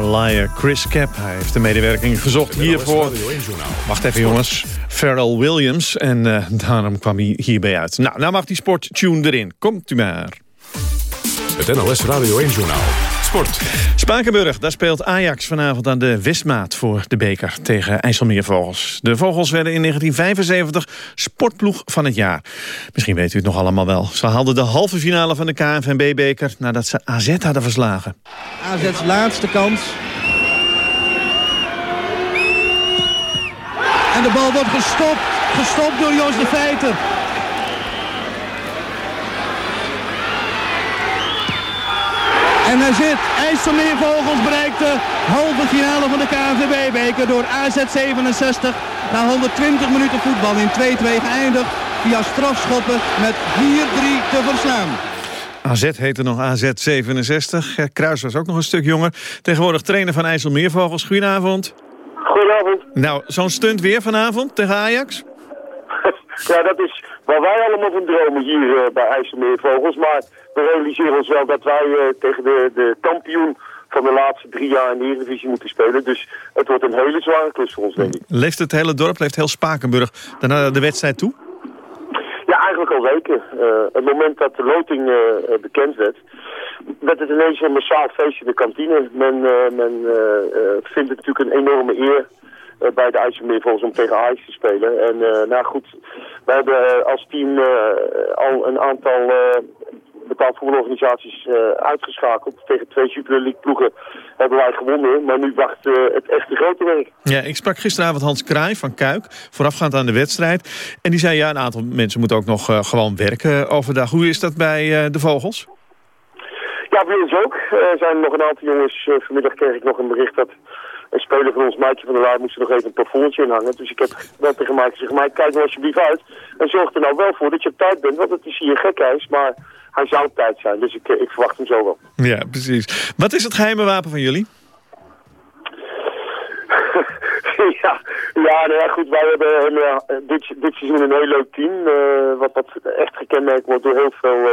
Liar, Chris Cap. Hij heeft de medewerking gezocht hiervoor. Wacht even, jongens. Pharrell Williams. En uh, daarom kwam hij hierbij uit. Nou, nou mag die sporttune erin. Komt u maar. Het NOS Radio 1-journaal. Sport. Spakenburg, daar speelt Ajax vanavond aan de Westmaat voor de beker tegen IJsselmeervogels. De Vogels werden in 1975 sportploeg van het jaar. Misschien weet u het nog allemaal wel. Ze haalden de halve finale van de KNVB-beker nadat ze AZ hadden verslagen. AZ's laatste kans. En de bal wordt gestopt. Gestopt door Jos de Feiter. En hij zit. IJsselmeervogels bereikt de halve finale van de KNVB-beker door AZ 67. Na 120 minuten voetbal in 2-2 geëindigd. Via strafschoppen met 4-3 te verslaan. AZ heette nog AZ 67. Kruis was ook nog een stuk jonger. Tegenwoordig trainer van IJsselmeervogels. Goedenavond. Goedenavond. Nou, zo'n stunt weer vanavond tegen Ajax? ja, dat is waar wij allemaal van dromen hier uh, bij IJsselmeervogels. Maar we realiseren ons wel dat wij uh, tegen de, de kampioen van de laatste drie jaar in de Eredivisie moeten spelen. Dus het wordt een hele zware klus voor ons, denk ik. Leeft het hele dorp, leeft heel Spakenburg daarna de wedstrijd toe? Ja, eigenlijk al weken. Uh, het moment dat de loting uh, bekend werd, werd het ineens een massaal feest in de kantine. Men, uh, men vindt het natuurlijk een enorme eer bij de IJsselmeervogels om tegen Ajax te spelen. En nou goed, wij hebben als team al een aantal betaald voetbalorganisaties uh, uitgeschakeld. Tegen twee Super League ploegen hebben wij gewonnen. Maar nu wacht uh, het echte grote werk. Ja, ik sprak gisteravond Hans Kraai van Kuik, voorafgaand aan de wedstrijd. En die zei, ja, een aantal mensen moeten ook nog uh, gewoon werken overdag. Hoe is dat bij de Vogels? Ja, bij ons ook. Er zijn nog een aantal jongens. vanmiddag kreeg ik nog een bericht dat een speler van ons, Maatje van der Waar, moest er nog even een plafondje in hangen. Dus ik heb wel tegen Maatje gezegd, maar kijk nou alsjeblieft uit. En zorg er nou wel voor dat je op tijd bent, want het is hier gekhuis. Maar hij zou op tijd zijn, dus ik, ik verwacht hem zo wel. Ja, precies. Wat is het geheime wapen van jullie? ja, ja, nou ja, goed, wij hebben een, uh, dit, dit seizoen een heel leuk team. Uh, wat, wat echt gekenmerkt wordt door heel veel uh,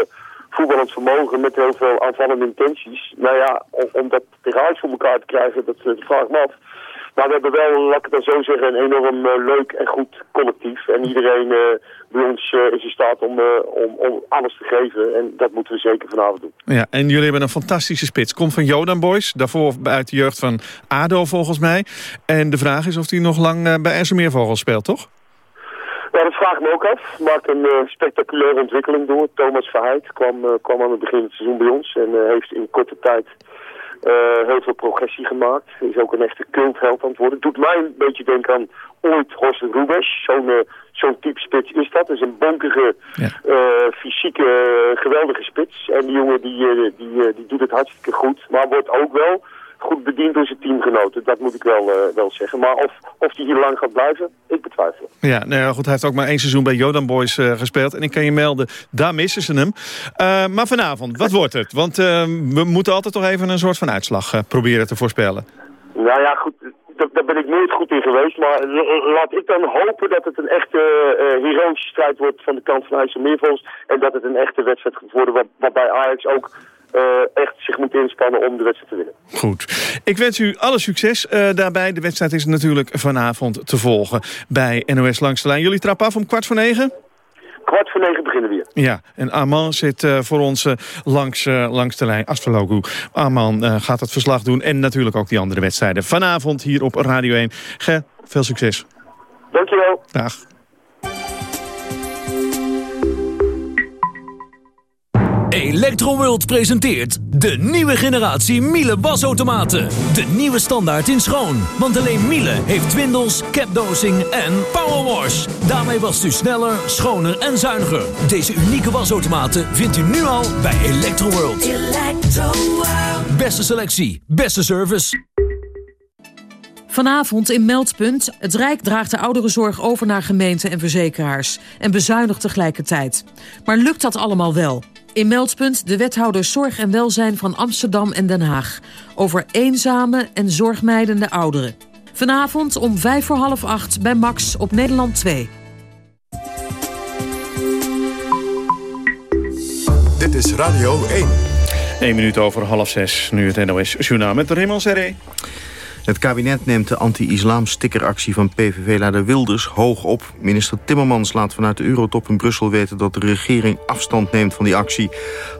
voetballend vermogen met heel veel aanvallende intenties. Nou ja, om, om dat tegen voor elkaar te krijgen, dat, dat vraag me af. Maar we hebben wel, laat ik het dan zo zeggen, een enorm uh, leuk en goed collectief. En iedereen uh, bij ons uh, is in staat om, om, om, alles te geven. En dat moeten we zeker vanavond doen. Ja, en jullie hebben een fantastische spits. Komt van Jodan Boys, daarvoor uit de jeugd van ADO volgens mij. En de vraag is of hij nog lang bij IJsselmeervogels speelt, toch? Ja, dat vraag ik me ook af. Maakt een spectaculaire ontwikkeling door. Thomas Verheid kwam, kwam aan het begin van het seizoen bij ons. En heeft in korte tijd heel veel progressie gemaakt. Is ook een echte cultheld aan het worden. Doet mij een beetje denken aan ooit Horst Rubes. Zo'n zo'n type spits is dat. is een bonkige, ja. fysieke, geweldige spits. En die jongen die, die, die doet het hartstikke goed. Maar wordt ook wel goed bediend door zijn teamgenoten. Dat moet ik wel, uh, wel zeggen. Maar of, of hij hier lang gaat blijven, ik betwijfel. Ja, nou ja, goed, hij heeft ook maar één seizoen bij Jodan Boys uh, gespeeld. En ik kan je melden, daar missen ze hem. Uh, maar vanavond, wat wordt het? Want we moeten altijd toch even een soort van uitslag proberen te voorspellen. Nou ja, goed, daar ben ik nooit goed in geweest. Maar laat ik dan hopen dat het een echte uh, heroïsche strijd wordt van de kant van IJsselmeervogels. En dat het een echte wedstrijd waar, waarbij Ajax ook echt zich moet inspannen om de wedstrijd te winnen. Goed. Ik wens u alle succes uh, daarbij. De wedstrijd is natuurlijk vanavond te volgen bij NOS Langs de Lijn. Jullie trappen af om kwart voor negen? Kwart voor negen beginnen we weer. Ja, en Arman zit uh, voor ons langs, langs de lijn. Astrologu. Arman gaat het verslag doen en natuurlijk ook die andere wedstrijden. Vanavond hier op Radio 1. Ge, veel succes. Dankjewel. Dag. Electroworld presenteert de nieuwe generatie Miele wasautomaten. De nieuwe standaard in schoon. Want alleen Miele heeft twindels, capdosing en powerwash. Daarmee wast u sneller, schoner en zuiniger. Deze unieke wasautomaten vindt u nu al bij Electroworld. Electroworld. Beste selectie, beste service. Vanavond in Meldpunt. Het Rijk draagt de ouderenzorg over naar gemeenten en verzekeraars. En bezuinigt tegelijkertijd. Maar lukt dat allemaal wel? In Meldpunt de wethouders Zorg en Welzijn van Amsterdam en Den Haag. Over eenzame en zorgmijdende ouderen. Vanavond om vijf voor half acht bij Max op Nederland 2. Dit is Radio 1. 1 minuut over half zes, nu het NOS Journaal met Raymond Serré. Het kabinet neemt de anti-islam-stickeractie van PVV-leider Wilders hoog op. Minister Timmermans laat vanuit de Eurotop in Brussel weten... dat de regering afstand neemt van die actie.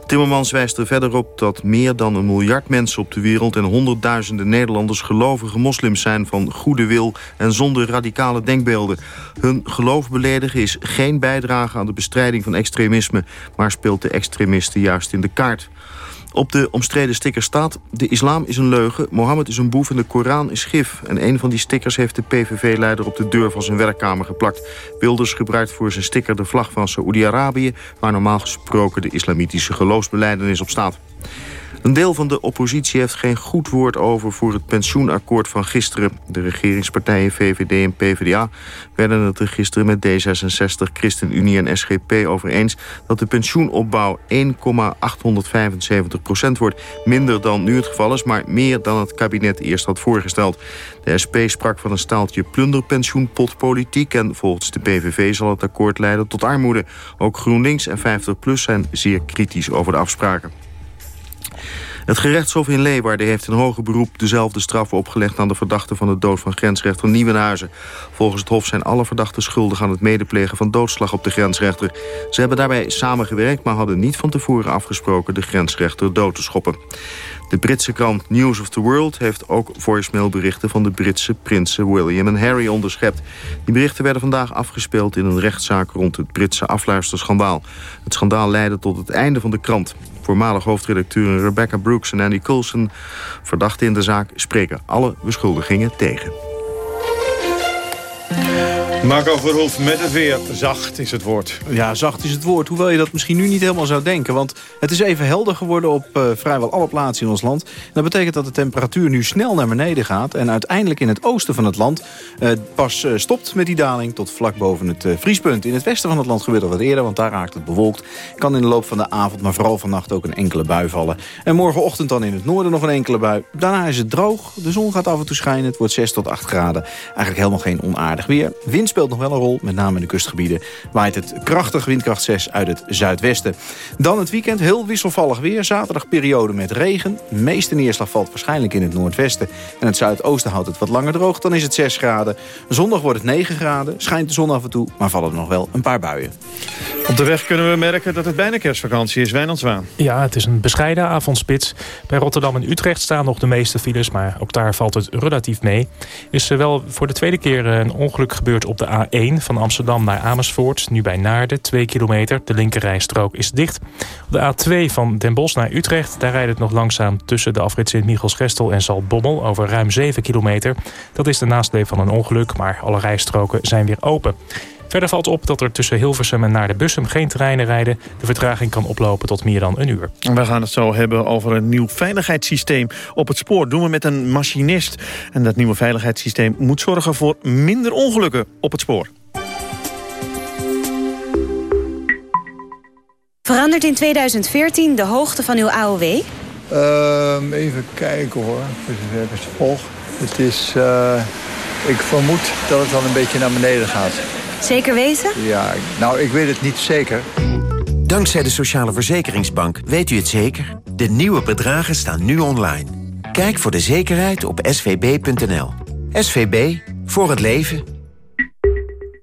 Timmermans wijst er verder op dat meer dan een miljard mensen op de wereld... en honderdduizenden Nederlanders gelovige moslims zijn... van goede wil en zonder radicale denkbeelden. Hun geloof beledigen is geen bijdrage aan de bestrijding van extremisme... maar speelt de extremisten juist in de kaart. Op de omstreden sticker staat... de islam is een leugen, Mohammed is een boef en de Koran is gif. En een van die stickers heeft de PVV-leider op de deur van zijn werkkamer geplakt. Wilders gebruikt voor zijn sticker de vlag van Saoedi-Arabië... waar normaal gesproken de islamitische geloofsbeleidenis op staat. Een deel van de oppositie heeft geen goed woord over voor het pensioenakkoord van gisteren. De regeringspartijen VVD en PvdA werden het er gisteren met D66, ChristenUnie en SGP over eens dat de pensioenopbouw 1,875 procent wordt. Minder dan nu het geval is, maar meer dan het kabinet eerst had voorgesteld. De SP sprak van een staaltje plunderpensioenpotpolitiek en volgens de PVV zal het akkoord leiden tot armoede. Ook GroenLinks en 50PLUS zijn zeer kritisch over de afspraken. Het gerechtshof in Leeuwarden heeft in hoger beroep dezelfde straffen opgelegd aan de verdachten van de dood van grensrechter Nieuwenhuizen. Volgens het hof zijn alle verdachten schuldig aan het medeplegen van doodslag op de grensrechter. Ze hebben daarbij samengewerkt, maar hadden niet van tevoren afgesproken de grensrechter dood te schoppen. De Britse krant News of the World heeft ook voicemailberichten van de Britse prinsen William en Harry onderschept. Die berichten werden vandaag afgespeeld in een rechtszaak rond het Britse afluisterschandaal. Het schandaal leidde tot het einde van de krant. Voormalig hoofdredacteuren Rebecca Brooks en Andy Coulson, verdachten in de zaak, spreken alle beschuldigingen tegen. Marco Verhoef met het weer. Zacht is het woord. Ja, zacht is het woord. Hoewel je dat misschien nu niet helemaal zou denken. Want het is even helder geworden op uh, vrijwel alle plaatsen in ons land. dat betekent dat de temperatuur nu snel naar beneden gaat. En uiteindelijk in het oosten van het land uh, pas uh, stopt met die daling tot vlak boven het vriespunt. In het westen van het land gebeurt dat wat eerder, want daar raakt het bewolkt. Kan in de loop van de avond, maar vooral vannacht ook een enkele bui vallen. En morgenochtend dan in het noorden nog een enkele bui. Daarna is het droog, de zon gaat af en toe schijnen. Het wordt 6 tot 8 graden. Eigenlijk helemaal geen onaardig weer. Wind speelt nog wel een rol, met name in de kustgebieden. Waait het krachtig windkracht 6 uit het zuidwesten. Dan het weekend heel wisselvallig weer. Zaterdag periode met regen. De meeste neerslag valt waarschijnlijk in het noordwesten. En het zuidoosten houdt het wat langer droog. Dan is het 6 graden. Zondag wordt het 9 graden. Schijnt de zon af en toe, maar vallen er nog wel een paar buien. Op de weg kunnen we merken dat het bijna kerstvakantie is. Wijnand Zwaan. Ja, het is een bescheiden avondspits. Bij Rotterdam en Utrecht staan nog de meeste files... maar ook daar valt het relatief mee. Is er wel voor de tweede keer een ongeluk gebeurd op de A1 van Amsterdam naar Amersfoort. Nu bij Naarden, 2 kilometer. De linkerrijstrook is dicht. Op de A2 van Den Bosch naar Utrecht. Daar rijdt het nog langzaam tussen de afrit Sint-Michels-Gestel en Zaltbommel... over ruim 7 kilometer. Dat is de nasleep van een ongeluk, maar alle rijstroken zijn weer open. Verder valt op dat er tussen Hilversum en naar de Bussum geen treinen rijden. De vertraging kan oplopen tot meer dan een uur. We gaan het zo hebben over een nieuw veiligheidssysteem op het spoor. Doen we met een machinist. En dat nieuwe veiligheidssysteem moet zorgen voor minder ongelukken op het spoor. Verandert in 2014 de hoogte van uw AOW? Uh, even kijken hoor. Het volg. Het is... Uh, ik vermoed dat het dan een beetje naar beneden gaat. Zeker weten? Ja, nou, ik weet het niet zeker. Dankzij de Sociale Verzekeringsbank weet u het zeker. De nieuwe bedragen staan nu online. Kijk voor de zekerheid op svb.nl. SVB, voor het leven.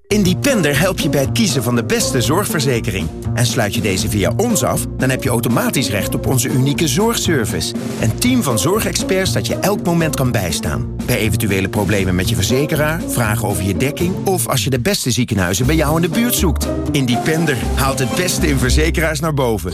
Independer helpt je bij het kiezen van de beste zorgverzekering. En sluit je deze via ons af, dan heb je automatisch recht op onze unieke zorgservice. Een team van zorgexperts dat je elk moment kan bijstaan. Bij eventuele problemen met je verzekeraar, vragen over je dekking... of als je de beste ziekenhuizen bij jou in de buurt zoekt. Independer haalt het beste in verzekeraars naar boven.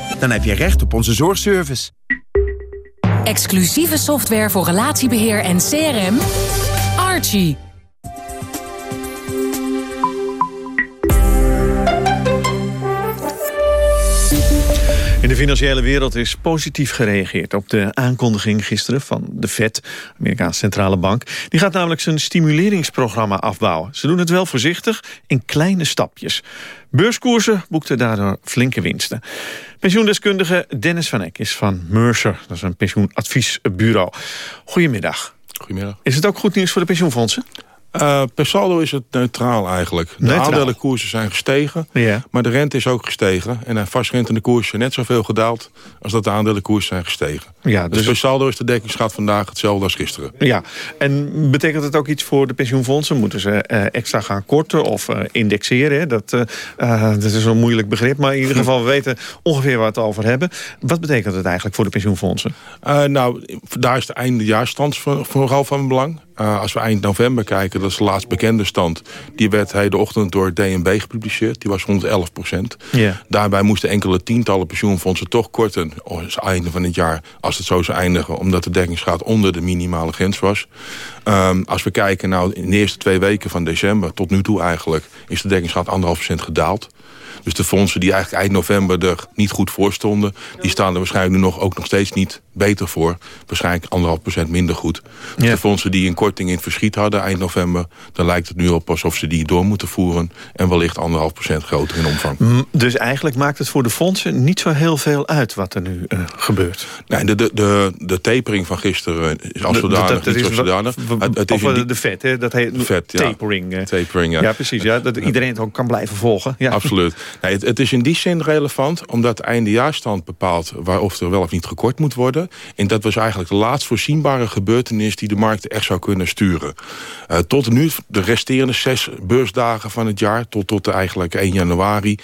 Dan heb je recht op onze zorgservice. Exclusieve software voor relatiebeheer en CRM. Archie. De financiële wereld is positief gereageerd op de aankondiging gisteren van de Fed, Amerikaanse centrale bank. Die gaat namelijk zijn stimuleringsprogramma afbouwen. Ze doen het wel voorzichtig in kleine stapjes. Beuurskoersen boekten daardoor flinke winsten. Pensioendeskundige Dennis van Eck is van Mercer, dat is een pensioenadviesbureau. Goedemiddag. Goedemiddag. Is het ook goed nieuws voor de pensioenfondsen? Uh, per saldo is het neutraal eigenlijk. De Neutraal. aandelenkoersen zijn gestegen, Ja. maar de rente is ook gestegen. En de vastrentende koersen net zoveel gedaald als dat de aandelenkoersen zijn gestegen. Ja, dus, dus- per saldo is de dekkingsgraad vandaag hetzelfde als gisteren. Ja, en betekent het ook iets voor de pensioenfondsen? Moeten ze eh, extra gaan korten of eh, indexeren? hè? Dat, eh, eh, dat is een moeilijk begrip, maar in ieder geval we weten ongeveer waar we het over hebben. Wat betekent het eigenlijk voor de pensioenfondsen? Nou, daar is de eindejaarsstand voor- vooral van belang. Uh, als we eind november kijken, dat is de laatst bekende stand. Die werd heden ochtend door DNB gepubliceerd. Die was 111 procent. Daarbij moesten enkele tientallen pensioenfondsen toch korten... als het einde van het jaar, als het zo zou eindigen... omdat de dekkingsgraad onder de minimale grens was. Um, als we kijken nou, in de eerste twee weken van december... tot nu toe eigenlijk, is de dekkingsgraad anderhalf procent gedaald. Dus de fondsen die eigenlijk eind november er niet goed voor stonden... die staan er waarschijnlijk nu nog, ook nog steeds niet beter voor. Waarschijnlijk anderhalf procent minder goed. Dus Ja. de fondsen die een korting in het verschiet hadden eind november... dan lijkt het nu op alsof ze die door moeten voeren... en wellicht anderhalf procent groter in omvang. Dus eigenlijk maakt het voor de fondsen niet zo heel veel uit wat er nu eh, gebeurt. Nee, de, de, de, de tapering van gisteren is als zodanig dat- dat niet is zodanig. Het, het of is eh, die- de vet, hè? dat heet Vet, ja. tapering. eh. Tapering, ja. Ja, precies. Ja, dat iedereen het ook kan blijven volgen. Ja. Absoluut. Nee, het, het is in die zin relevant, omdat de eindejaarsstand bepaalt... waar of er wel of niet gekort moet worden. En dat was eigenlijk de laatst voorzienbare gebeurtenis... die de markt echt zou kunnen sturen. Eh, tot nu, de resterende zes beursdagen van het jaar... tot, tot eigenlijk 1 januari...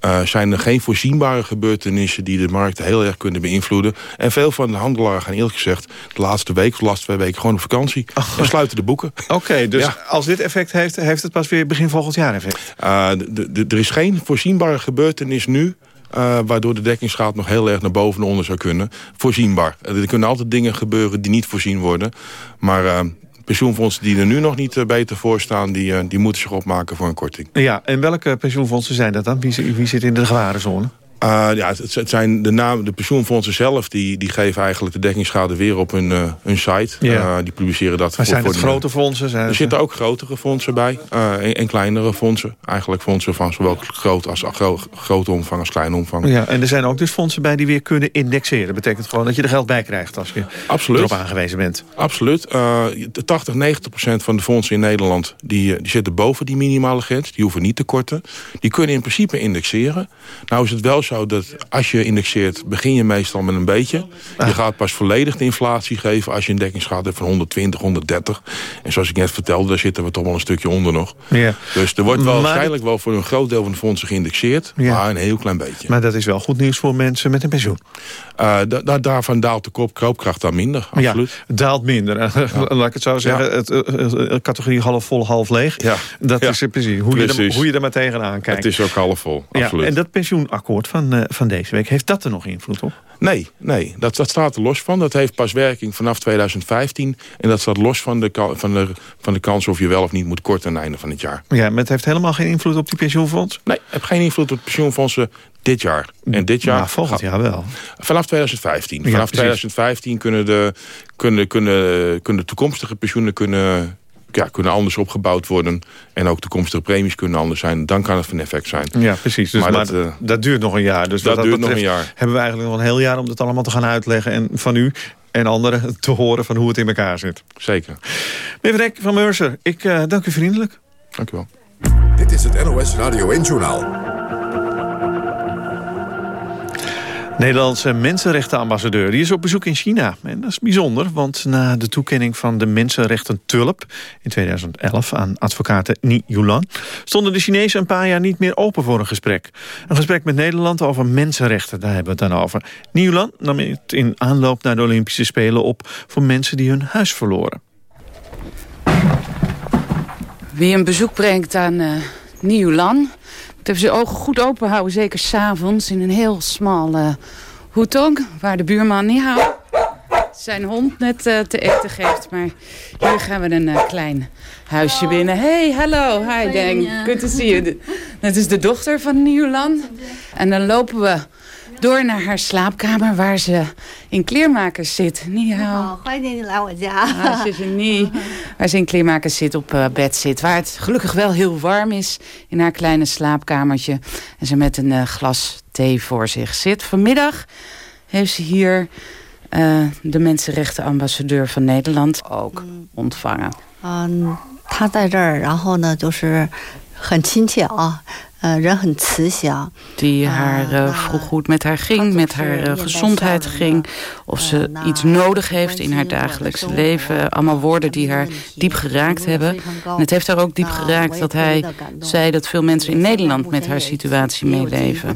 eh, zijn er geen voorzienbare gebeurtenissen... die de markt heel erg kunnen beïnvloeden. En veel van de handelaren gaan eerlijk gezegd... de laatste week of de laatste twee weken gewoon op vakantie... en sluiten de boeken. Oké, dus Ja. als dit effect heeft, heeft het pas weer begin volgend jaar effect. Uh, de- er is geen voorzienbare gebeurtenis nu... uh, waardoor de dekkingsgraad nog heel erg naar boven en onder zou kunnen. Voorzienbaar. Uh, Er kunnen altijd dingen gebeuren die niet voorzien worden. Maar uh, pensioenfondsen die er nu nog niet beter voor staan... Die, die moeten zich opmaken voor een korting. Ja, en welke pensioenfondsen zijn dat dan? Wie, wie zit in de gewarenzone? Uh, ja, het, het zijn de, naam, de pensioenfondsen zelf die, die geven eigenlijk de dekkingsschade weer op hun, uh, hun site. Ja. Uh, die publiceren dat Maar voor, zijn voor het de- grote fondsen? Zijn Er het- zitten ook grotere fondsen bij en, en kleinere fondsen. Eigenlijk fondsen van zowel groot als gro grote omvang als kleine omvang. Ja, en er zijn ook dus fondsen bij die weer kunnen indexeren. Dat betekent gewoon dat je er geld bij krijgt als je Absoluut. erop aangewezen bent. Absoluut. De 80, 90 procent van de fondsen in Nederland... Die, die zitten boven die minimale grens. Die hoeven niet te korten. Die kunnen in principe indexeren. Nou is het wel zo dat als je indexeert... begin je meestal met een beetje. Ah. Je gaat pas volledig de inflatie geven... als je een dekkingsgraad hebt van 120, 130. En zoals ik net vertelde, daar zitten we toch wel een stukje onder nog. Ja. Dus er wordt wel Maar- waarschijnlijk wel voor een groot deel van de fondsen geïndexeerd. Ja. Maar een heel klein beetje. Maar dat is wel goed nieuws voor mensen met een pensioen. Uh, da da daarvan daalt de koop koopkracht dan minder. Absoluut. Ja, daalt minder. Laat ik het zo zeggen. Het, eh, eh, categorie half vol, half leeg. Ja. Dat Ja. is precies hoe, Je er, hoe je er maar tegenaan kijkt. Het is ook half vol, ja, absoluut. en dat pensioenakkoord van, eh, van deze week, heeft dat er nog invloed op? Nee, nee dat, dat staat er los van. Dat heeft pas werking vanaf 2015. En dat staat los van de, van, de, van de kans of je wel of niet moet korten aan het einde van het jaar. Ja, maar het heeft helemaal geen invloed op die pensioenfonds? Nee, het heeft geen invloed op de pensioenfondsen dit jaar. En dit jaar... Maar volgend jaar wel. Vanaf 2015. Ja, Vanaf precies. 2015 kunnen de, kunnen, kunnen, kunnen de toekomstige pensioenen kunnen, ja, kunnen anders opgebouwd worden. En ook toekomstige premies kunnen anders zijn. Dan kan het van effect zijn. Ja, precies. Dus, maar Maar dat, dat, dat, eh, duurt nog een jaar. Dus dat duurt nog een jaar. Hebben we eigenlijk nog een heel jaar om dat allemaal te gaan uitleggen. En van u en anderen te horen van hoe het in elkaar zit. Zeker. Meneer Vrek van Mercer, ik eh, dank u vriendelijk. Dank u wel. Dit is het NOS Radio 1-journaal. Nederlandse mensenrechtenambassadeur die is op bezoek in China. En dat is bijzonder, want na de toekenning van de mensenrechten tulp... in 2011 aan advocaat Ni Yulan... stonden de Chinezen een paar jaar niet meer open voor een gesprek. Een gesprek met Nederland over mensenrechten, daar hebben we het dan over. Ni Yulan nam het in aanloop naar de Olympische Spelen op... voor mensen die hun huis verloren. Wie een bezoek brengt aan uh, Nieuwlan... moet even zijn ogen goed open houden, zeker s'avonds... in een heel smal uh, hoetong, waar de buurman niet houdt. Zijn hond net uh, te eten geeft. Maar hier gaan we een uh, klein huisje binnen. Hey, hallo, hi Deng. Good to see you. Dit is de dochter van Nieuwlan. En dan lopen we door naar haar slaapkamer waar ze in kleermakers zit. Ni hao. Ah, ze is er niet. Waar ze in kleermakers zit, op uh, bed zit. Waar het gelukkig wel heel warm is in haar kleine slaapkamertje. En ze met een uh, glas thee voor zich zit. Vanmiddag heeft ze hier uh, de mensenrechtenambassadeur van Nederland ook ontvangen. 嗯，他在这儿，然后呢，就是很亲切啊， 呃，人很慈祥。 Die haar uh, vroeg hoe het met haar ging, met haar uh, gezondheid ging. Of ze iets nodig heeft in haar dagelijks leven. Allemaal woorden die haar diep geraakt hebben. En het heeft haar ook diep geraakt dat hij zei dat veel mensen in Nederland met haar situatie meeleven.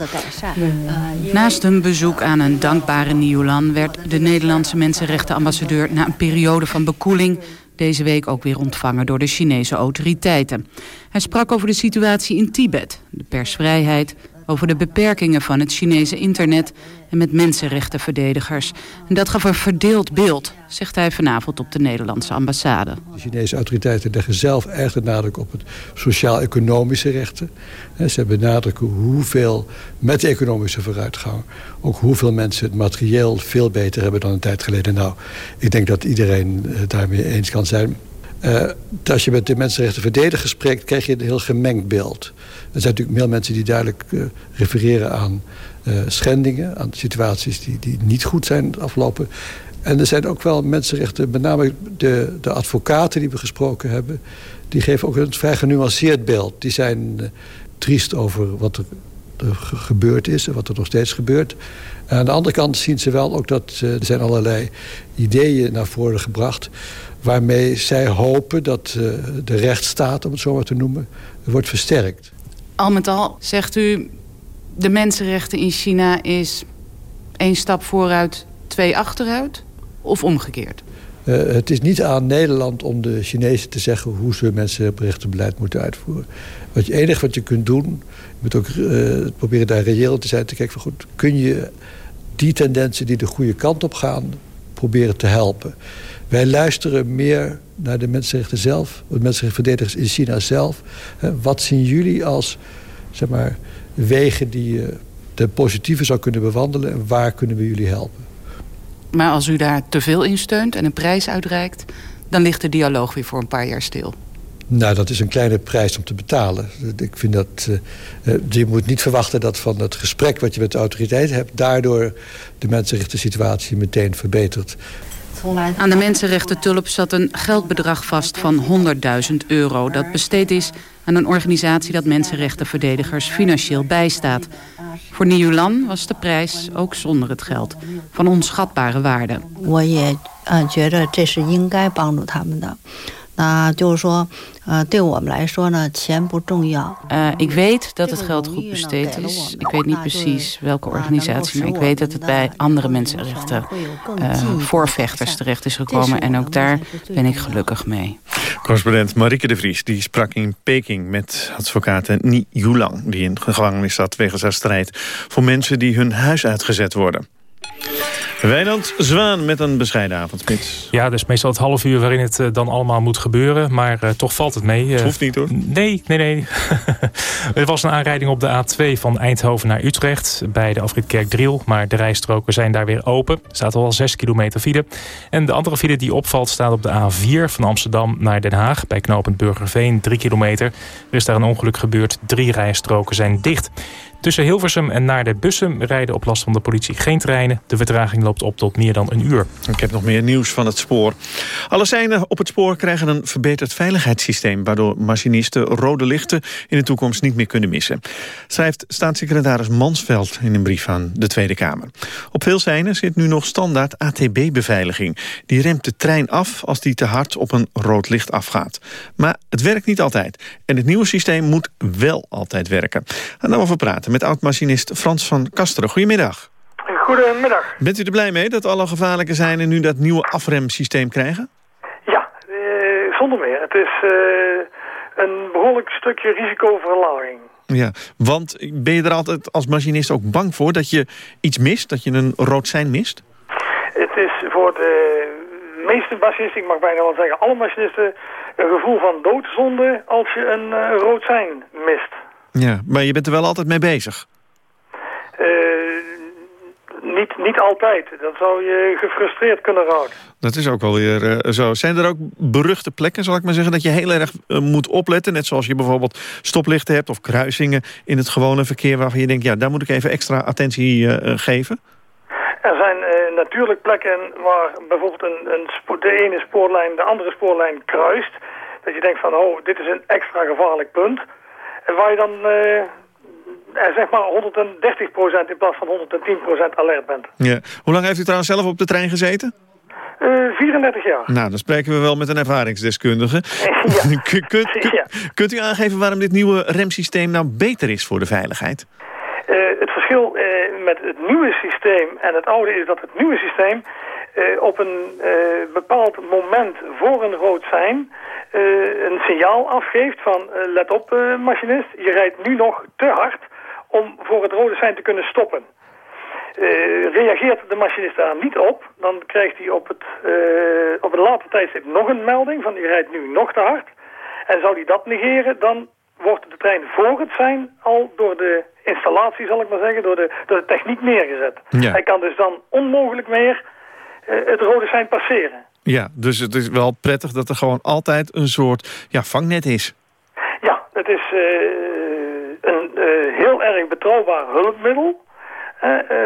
Naast een bezoek aan een dankbare Nieuwland werd de Nederlandse mensenrechtenambassadeur na een periode van bekoeling deze week ook weer ontvangen door de Chinese autoriteiten. Hij sprak over de situatie in Tibet, de persvrijheid, over de beperkingen van het Chinese internet en met mensenrechtenverdedigers. En dat gaf een verdeeld beeld, zegt hij vanavond op de Nederlandse ambassade. De Chinese autoriteiten leggen zelf erg de nadruk op het sociaal-economische rechten. Ze benadrukken hoeveel, met de economische vooruitgang... ook hoeveel mensen het materieel veel beter hebben dan een tijd geleden. Nou, ik denk dat iedereen het daarmee eens kan zijn. Uh, als je met de mensenrechtenverdedigers spreekt, krijg je een heel gemengd beeld. Er zijn natuurlijk veel mensen die duidelijk uh, refereren aan uh, schendingen... aan situaties die, die niet goed zijn afgelopen. En er zijn ook wel mensenrechten, met name de, de advocaten die we gesproken hebben... die geven ook een vrij genuanceerd beeld. Die zijn triest over wat er, gebeurd is en wat er nog steeds gebeurt. Aan de andere kant zien ze wel ook dat er zijn allerlei ideeën naar voren gebracht waarmee zij hopen dat uh, de rechtsstaat, om het zo maar te noemen, wordt versterkt. Al met al zegt u, de mensenrechten in China is één stap vooruit, twee achteruit? Of omgekeerd? Uh, het is niet aan Nederland om de Chinezen te zeggen hoe ze mensenrechtenbeleid moeten uitvoeren. Wat je enige wat je kunt doen, je moet ook uh, proberen daar reëel te zijn, te kijken van goed, kun je die tendensen die de goede kant op gaan, proberen te helpen. Wij luisteren meer naar de mensenrechten zelf, de mensenrechtenverdedigers in China zelf. Wat zien jullie als zeg maar, wegen die je ten positieve zou kunnen bewandelen en waar kunnen we jullie helpen? Maar als u daar te veel in steunt en een prijs uitreikt, dan ligt de dialoog weer voor een paar jaar stil. Nou, dat is een kleine prijs om te betalen. Ik vind dat... Uh, je moet niet verwachten dat van het gesprek wat je met de autoriteiten hebt... daardoor de mensenrechten situatie meteen verbetert. Aan de mensenrechten tulp zat een geldbedrag vast van 100.000 euro... dat besteed is aan een organisatie dat mensenrechtenverdedigers financieel bijstaat. Voor Niulan was de prijs, ook zonder het geld, van onschatbare waarde. 我 也呃觉得这是应该帮助他们的。那就是说，呃，对我们来说呢，钱不重要。 Uh, ik weet dat het geld goed besteed is. Ik weet niet precies welke organisatie, maar ik weet dat het bij andere mensenrechten uh, voorvechters terecht is gekomen. En ook daar ben ik gelukkig mee. Correspondent Marike de Vries die sprak in Peking met advocaat Ni Yulang... die in gevangenis zat wegens haar strijd voor mensen die hun huis uitgezet worden. Wijnand Zwaan met een bescheiden avondspits. Ja, dus meestal het half uur waarin het uh, dan allemaal moet gebeuren. Maar uh, toch valt het mee. Uh, het hoeft niet hoor. Nee, nee, nee. er was een aanrijding op de A2 van Eindhoven naar Utrecht. Bij de afrit Kerkdriel. Maar de rijstroken zijn daar weer open. Er staat al 6 kilometer file. En de andere file die opvalt staat op de A4 van Amsterdam naar Den Haag. Bij knooppunt Burgerveen 3 kilometer. Er is daar een ongeluk gebeurd. Drie rijstroken zijn dicht. Tussen Hilversum en naar de Bussum rijden op last van de politie geen treinen. De vertraging loopt op tot meer dan een uur. Ik heb nog meer nieuws van het spoor. Alle seinen op het spoor krijgen een verbeterd veiligheidssysteem... waardoor machinisten rode lichten in de toekomst niet meer kunnen missen. Schrijft staatssecretaris Mansveld in een brief aan de Tweede Kamer. Op veel seinen zit nu nog standaard ATB-beveiliging. Die remt de trein af als die te hard op een rood licht afgaat. Maar het werkt niet altijd. En het nieuwe systeem moet wel altijd werken. Gaan we praten met oud-machinist Frans van Kasteren. Goedemiddag. Goedemiddag. Bent u er blij mee dat alle gevaarlijke zijn en nu dat nieuwe afremsysteem krijgen? Ja, eh, zonder meer. Het is eh, een behoorlijk stukje risicoverlaging. Ja, want ben je er altijd als machinist ook bang voor dat je iets mist, dat je een rood sein mist? Het is voor de meeste machinisten, ik mag bijna wel zeggen alle machinisten, een gevoel van doodzonde als je een uh, rood sein mist. Ja, maar je bent er wel altijd mee bezig? Uh, niet, niet altijd. Dan zou je gefrustreerd kunnen raken. Dat is ook wel weer eh, zo. Zijn er ook beruchte plekken, zal ik maar zeggen... dat je heel erg eh, moet opletten? Net zoals je bijvoorbeeld stoplichten hebt of kruisingen... in het gewone verkeer waarvan je denkt... ja, daar moet ik even extra attentie geven? Er zijn natuurlijk plekken waar bijvoorbeeld een, een de ene spoorlijn de andere spoorlijn kruist. Dat je denkt van, oh, dit is een extra gevaarlijk punt. Waar je dan er zeg maar 130% in plaats van 110% alert bent. Ja. Hoe lang heeft u trouwens zelf op de trein gezeten? Uh, 34 jaar. Nou, dan spreken we wel met een ervaringsdeskundige. Ja. kunt, kunt, u aangeven waarom dit nieuwe remsysteem nou beter is voor de veiligheid? Uh, het verschil uh, met het nieuwe systeem en het oude is dat het nieuwe systeem op een bepaald moment voor een rood zijn een signaal afgeeft van let op machinist, je rijdt nu nog te hard om voor het rode sein te kunnen stoppen. Uh, reageert de machinist daar niet op, dan krijgt hij op, het, uh, op een later tijdstip nog een melding van je rijdt nu nog te hard. En zou hij dat negeren, dan wordt de trein voor het zijn al door de installatie, zal ik maar zeggen, door de, door de techniek neergezet. Hij kan dus dan onmogelijk meer het rode sein passeren. Ja, dus het is wel prettig dat er gewoon altijd een soort ja, vangnet is. Ja, het is een heel erg betrouwbaar hulpmiddel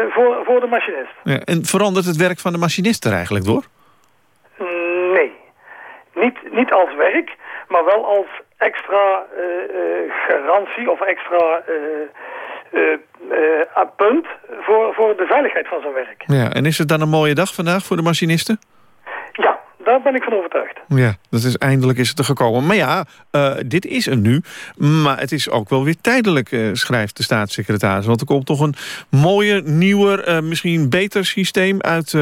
voor, voor de machinist. Ja, en verandert het werk van de machinist er eigenlijk door? Nee. Niet, niet als werk, maar wel als extra garantie of extra punt voor, voor de veiligheid van zijn werk. Ja, en is het dan een mooie dag vandaag voor de machinisten? Ja, daar ben ik van overtuigd. Ja, dat is, eindelijk is het er gekomen. Maar ja, uh, dit is er nu. Maar het is ook wel weer tijdelijk, uh, schrijft de staatssecretaris. Want er komt toch een mooier, nieuwer, uh, misschien beter systeem uit,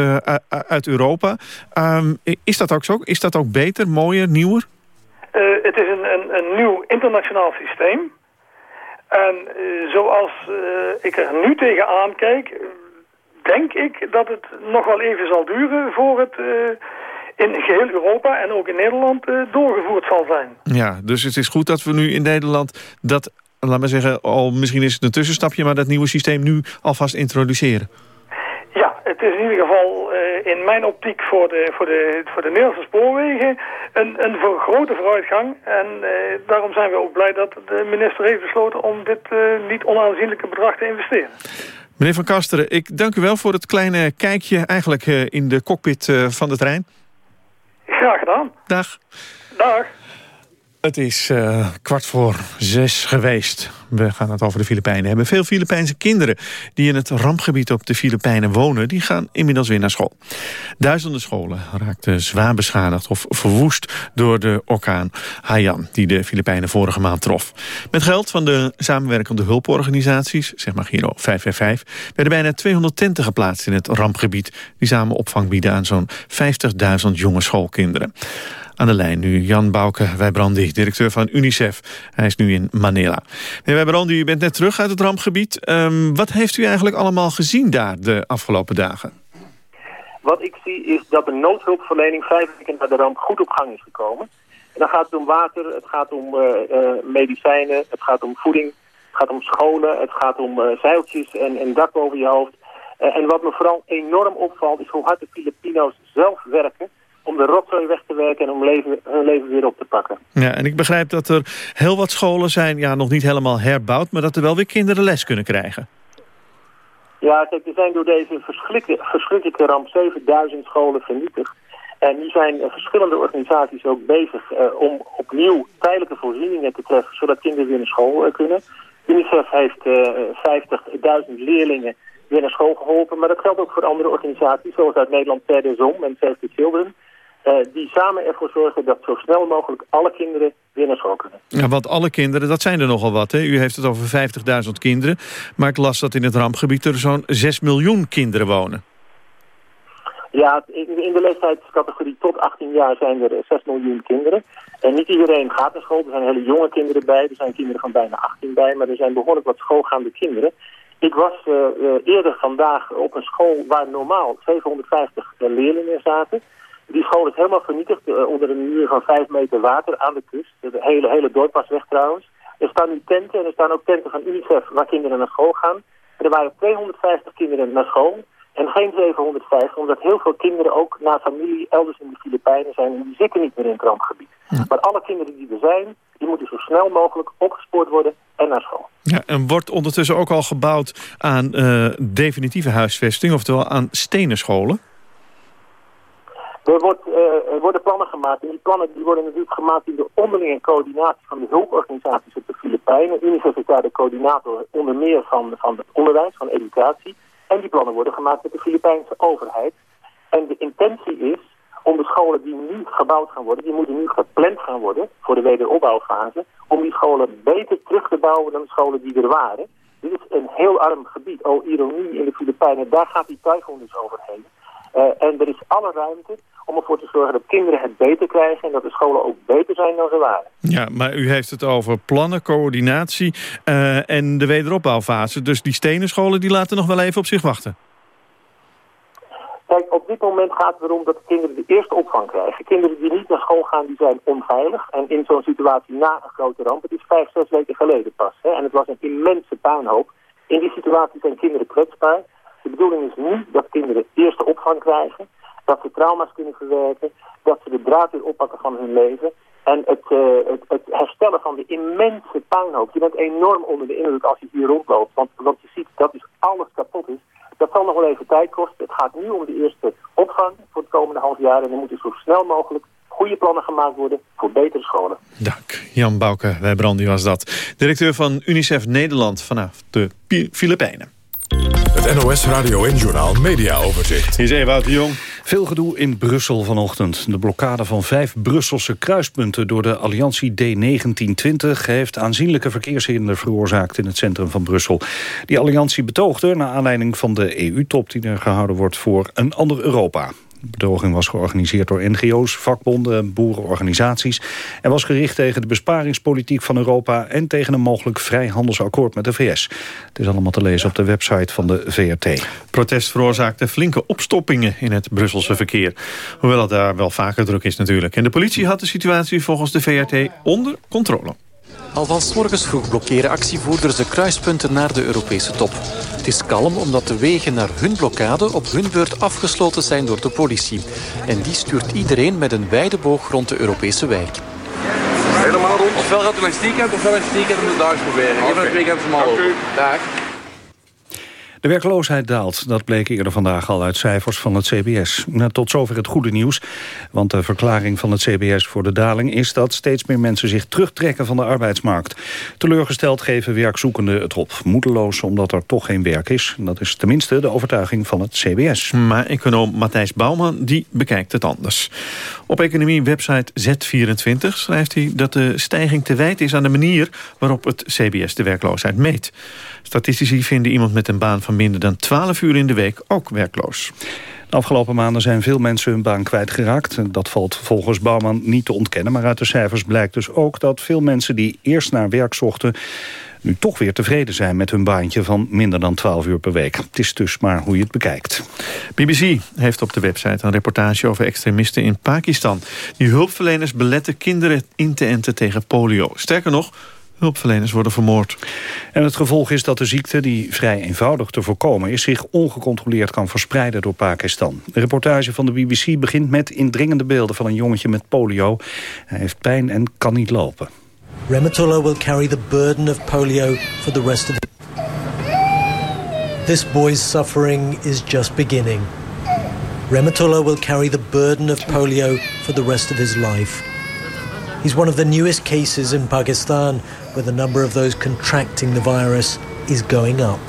uit Europa. Um, is dat ook zo? Is dat ook beter, mooier, nieuwer? het is een, een, een, nieuw internationaal systeem. En zoals ik er nu tegenaan kijk denk ik dat het nog wel even zal duren voor het in geheel Europa en ook in Nederland doorgevoerd zal zijn. Ja, dus het is goed dat we nu in Nederland dat, laat maar zeggen, al misschien is het een tussenstapje, maar dat nieuwe systeem nu alvast introduceren. Ja, het is in ieder geval in mijn optiek voor de, voor de, voor de Nederlandse spoorwegen een, een grote vooruitgang. En uh, daarom zijn we ook blij dat de minister heeft besloten om dit niet onaanzienlijke bedrag te investeren. Meneer Van Kasteren, ik dank u wel voor het kleine kijkje eigenlijk in de cockpit van de trein. Graag gedaan. Dag. Dag. Het is uh, kwart voor zes geweest. We gaan het over de Filipijnen hebben. Veel Filipijnse kinderen die in het rampgebied op de Filipijnen wonen... die gaan inmiddels weer naar school. Duizenden scholen raakten zwaar beschadigd of verwoest... door de orkaan Haiyan, die de Filipijnen vorige maand trof. Met geld van de samenwerkende hulporganisaties, zeg maar Giro 555... werden bijna 200 tenten geplaatst in het rampgebied... die samen opvang bieden aan zo'n 50.000 jonge schoolkinderen. Aan de lijn nu Jan Bouke Wijbrandi, directeur van UNICEF. Hij is nu in Manila. Meneer Wijbrandi, u bent net terug uit het rampgebied. Um, wat heeft u eigenlijk allemaal gezien daar de afgelopen dagen? Wat ik zie is dat de noodhulpverlening vijf weken na de ramp goed op gang is gekomen. En dan gaat het om water, het gaat om uh, uh, medicijnen, het gaat om voeding, het gaat om scholen, het gaat om uh, zeiltjes en, en dak boven je hoofd. en wat me vooral enorm opvalt is hoe hard de Filipino's zelf werken om de rotzooi weg te werken en om leven, hun leven weer op te pakken. Ja, en ik begrijp dat er heel wat scholen zijn, ja, nog niet helemaal herbouwd... maar dat er wel weer kinderen les kunnen krijgen. Ja, kijk, er zijn door deze verschrikkelijke, verschrikkelijke ramp 7000 scholen vernietigd. En nu zijn verschillende organisaties ook bezig uh, om opnieuw tijdelijke voorzieningen te treffen... zodat kinderen weer naar school uh, kunnen. UNICEF heeft uh, 50.000 leerlingen weer naar school geholpen. Maar dat geldt ook voor andere organisaties, zoals uit Nederland Ter de Zon en Save the Children. Uh, die samen ervoor zorgen dat zo snel mogelijk alle kinderen weer naar school kunnen. Ja, want alle kinderen, dat zijn er nogal wat. Hè? U heeft het over 50.000 kinderen. Maar ik las dat in het rampgebied er zo'n 6 miljoen kinderen wonen. Ja, in de leeftijdscategorie tot 18 jaar zijn er 6 miljoen kinderen. En niet iedereen gaat naar school. Er zijn hele jonge kinderen bij. Er zijn kinderen van bijna 18 bij. Maar er zijn behoorlijk wat schoolgaande kinderen. Ik was uh, eerder vandaag op een school waar normaal 750 leerlingen zaten. Die school is helemaal vernietigd uh, onder een muur van 5 meter water aan de kust. Het hele, hele dorp was weg trouwens. Er staan nu tenten en er staan ook tenten van UNICEF waar kinderen naar school gaan. En er waren 250 kinderen naar school. En geen 750, omdat heel veel kinderen ook naar familie elders in de Filipijnen zijn en die zitten niet meer in het rampgebied. Maar alle kinderen die er zijn, die moeten zo snel mogelijk opgespoord worden en naar school. Ja, en wordt ondertussen ook al gebouwd aan uh, definitieve huisvesting, oftewel aan stenen scholen? Er, uh, er, worden plannen gemaakt en die plannen die worden natuurlijk gemaakt in de onderlinge coördinatie van de hulporganisaties op de Filipijnen. UNICEF is de coördinator onder meer van, van het onderwijs, van educatie. En die plannen worden gemaakt met de Filipijnse overheid. En de intentie is om de scholen die nu gebouwd gaan worden, die moeten nu gepland gaan worden voor de wederopbouwfase, om die scholen beter terug te bouwen dan de scholen die er waren. Dit is een heel arm gebied. Oh, ironie in de Filipijnen, daar gaat die tyfoon dus overheen. Uh, en er is alle ruimte om ervoor te zorgen dat kinderen het beter krijgen... en dat de scholen ook beter zijn dan ze waren. Ja, maar u heeft het over plannen, coördinatie uh, en de wederopbouwfase. Dus die stenen scholen die laten nog wel even op zich wachten. Kijk, op dit moment gaat het erom dat de kinderen de eerste opvang krijgen. Kinderen die niet naar school gaan, die zijn onveilig. En in zo'n situatie na een grote ramp, het is vijf, zes weken geleden pas. Hè, en het was een immense puinhoop. In die situatie zijn kinderen kwetsbaar. De bedoeling is nu dat kinderen eerste opvang krijgen. Dat ze trauma's kunnen verwerken. Dat ze de draad weer oppakken van hun leven. En het, uh, het, het, herstellen van de immense puinhoop. Je bent enorm onder de indruk als je hier rondloopt. Want, want je ziet dat is alles kapot is. Dat zal nog wel even tijd kosten. Het gaat nu om de eerste opvang voor het komende half jaar. En er moeten zo snel mogelijk goede plannen gemaakt worden voor betere scholen. Dank. Jan Bouke Wijbrandi was dat. Directeur van UNICEF Nederland vanaf de Filipijnen. Het NOS Radio en Journal Media Overzicht. Hier is Ewout de Jong. Veel gedoe in Brussel vanochtend. De blokkade van vijf Brusselse kruispunten door de Alliantie D1920... heeft aanzienlijke verkeershinder veroorzaakt in het centrum van Brussel. Die alliantie betoogde naar aanleiding van de EU-top... die er gehouden wordt voor een ander Europa. De bedroging was georganiseerd door NGO's, vakbonden, boerenorganisaties... en was gericht tegen de besparingspolitiek van Europa... en tegen een mogelijk vrijhandelsakkoord met de VS. Het is allemaal te lezen op de website van de VRT. Protest veroorzaakte flinke opstoppingen in het Brusselse verkeer. Hoewel het daar wel vaker druk is natuurlijk. En de politie had de situatie volgens de VRT onder controle. Al van s morgens vroeg blokkeren actievoerders de kruispunten naar de Europese top. Het is kalm omdat de wegen naar hun blokkade op hun beurt afgesloten zijn door de politie. En die stuurt iedereen met een wijde boog rond de Europese wijk. Helemaal rond. Ofwel gaat u die kant, ofwel langs die kant en moet daar proberen. Okay. Even twee kanten van Dag. De werkloosheid daalt, dat bleek eerder vandaag al uit cijfers van het CBS. Nou, tot zover het goede nieuws, want de verklaring van het CBS voor de daling... is dat steeds meer mensen zich terugtrekken van de arbeidsmarkt. Teleurgesteld geven werkzoekenden het op. Moedeloos omdat er toch geen werk is. Dat is tenminste de overtuiging van het CBS. Maar econoom Matthijs Bouwman die bekijkt het anders. Op economie-website Z24 schrijft hij dat de stijging te wijd is... aan de manier waarop het CBS de werkloosheid meet. Statistici vinden iemand met een baan van minder dan 12 uur in de week ook werkloos. De afgelopen maanden zijn veel mensen hun baan kwijtgeraakt. Dat valt volgens Bouwman niet te ontkennen. Maar uit de cijfers blijkt dus ook dat veel mensen die eerst naar werk zochten nu toch weer tevreden zijn met hun baantje van minder dan 12 uur per week. Het is dus maar hoe je het bekijkt. BBC heeft op de website een reportage over extremisten in Pakistan. Die hulpverleners beletten kinderen in te enten tegen polio. Sterker nog, hulpverleners worden vermoord. En het gevolg is dat de ziekte, die vrij eenvoudig te voorkomen is... zich ongecontroleerd kan verspreiden door Pakistan. De reportage van de BBC begint met indringende beelden... van een jongetje met polio. Hij heeft pijn en kan niet lopen. Rematullo will carry the burden of polio for the rest of This boy's suffering is just beginning. Rematullo will carry the burden of polio for the rest of his life. He's one of the newest cases in Pakistan where the number of those contracting the virus is going up.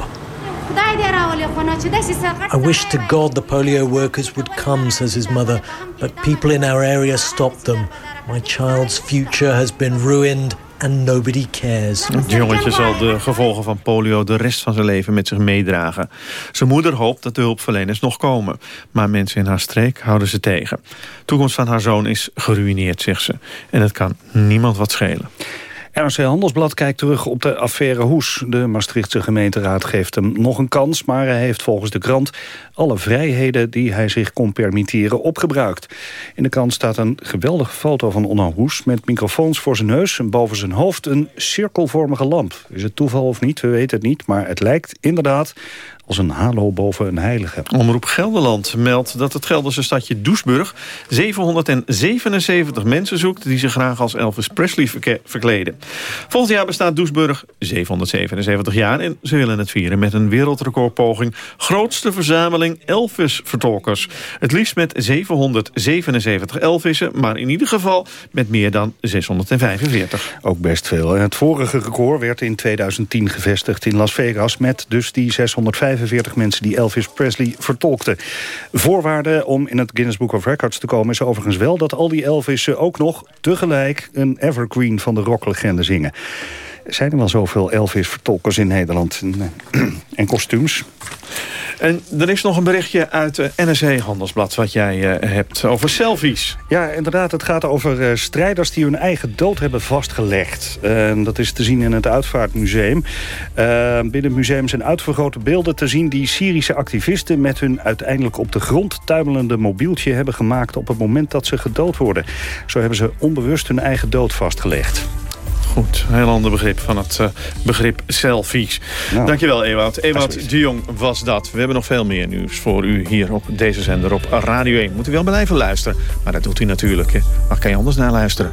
I wish to God the polio workers would come, says his mother, but people in our area stopped them. My child's future has been ruined and nobody cares. Het jongetje zal de gevolgen van polio de rest van zijn leven met zich meedragen. Zijn moeder hoopt dat de hulpverleners nog komen. Maar mensen in haar streek houden ze tegen. De toekomst van haar zoon is geruineerd, zegt ze. En het kan niemand wat schelen. NRC Handelsblad kijkt terug op de affaire Hoes. De Maastrichtse gemeenteraad geeft hem nog een kans... maar hij heeft volgens de krant alle vrijheden die hij zich kon permitteren opgebruikt. In de krant staat een geweldige foto van Onno Hoes... met microfoons voor zijn neus en boven zijn hoofd een cirkelvormige lamp. Is het toeval of niet? We weten het niet, maar het lijkt inderdaad als een halo boven een heilige. Omroep Gelderland meldt dat het Gelderse stadje Doesburg... 777 mensen zoekt die zich graag als Elvis Presley verkleden. Volgend jaar bestaat Doesburg 777 jaar... en ze willen het vieren met een wereldrecordpoging... grootste verzameling Elvis-vertolkers. Het liefst met 777 Elvissen, maar in ieder geval met meer dan 645. Ook best veel. Het vorige record werd in 2010 gevestigd in Las Vegas... met dus die 645 mensen die Elvis Presley vertolkten. Voorwaarde om in het Guinness Book of Records te komen... is overigens wel dat al die Elvissen ook nog tegelijk... een evergreen van de rocklegende zingen. Zijn er wel zoveel Elvis-vertolkers in Nederland en, eh, en kostuums? En er is nog een berichtje uit uh, NRC Handelsblad... wat jij uh, hebt over selfies. Ja, inderdaad. Het gaat over strijders die hun eigen dood hebben vastgelegd. dat is te zien in het Uitvaartmuseum. binnen het museum zijn uitvergrote beelden te zien... die Syrische activisten met hun uiteindelijk op de grond tuimelende mobieltje hebben gemaakt... op het moment dat ze gedood worden. Zo hebben ze onbewust hun eigen dood vastgelegd. Goed, een heel ander begrip van het uh, begrip selfies. Nou, Dankjewel, Ewout. Ewout de Jong was dat. We hebben nog veel meer nieuws voor u hier op deze zender op Radio 1. Moet u wel blijven luisteren, maar dat doet u natuurlijk. Hè. Waar kan je anders naar luisteren?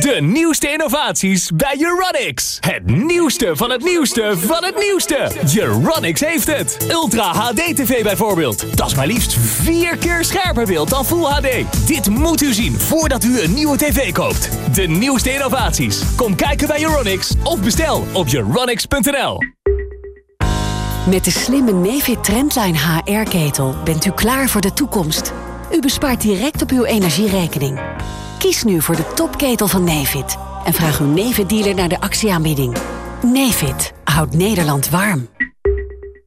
De nieuwste innovaties bij Euronics. Het nieuwste van het nieuwste van het nieuwste. Euronics heeft het. Ultra HD TV bijvoorbeeld. Dat is maar liefst vier keer scherper beeld dan Full HD. Dit moet u zien voordat u een nieuwe tv koopt. De nieuwste innovaties. Kom kijken bij Euronics of bestel op euronics.nl. Met de slimme Nefit Trendline HR-ketel bent u klaar voor de toekomst. U bespaart direct op uw energierekening. Kies nu voor de topketel van Nevid en vraag uw Nevid-dealer naar de actieaanbieding. Nevid houdt Nederland warm.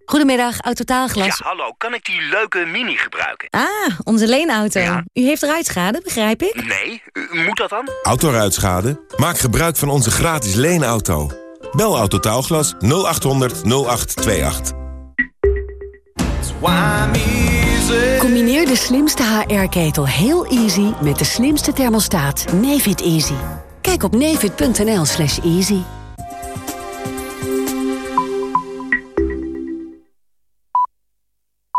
Goedemiddag, Autotaalglas. Ja, hallo, kan ik die leuke Mini gebruiken? Ah, onze leenauto. U heeft ruitschade, begrijp ik? Nee, moet dat dan? Autoruitschade? Maak gebruik van onze gratis leenauto. Bel Autotaalglas 0800 0828. Combineer de slimste HR-ketel heel easy met de slimste thermostaat Nefit Easy. Kijk op nefit.nl slash easy.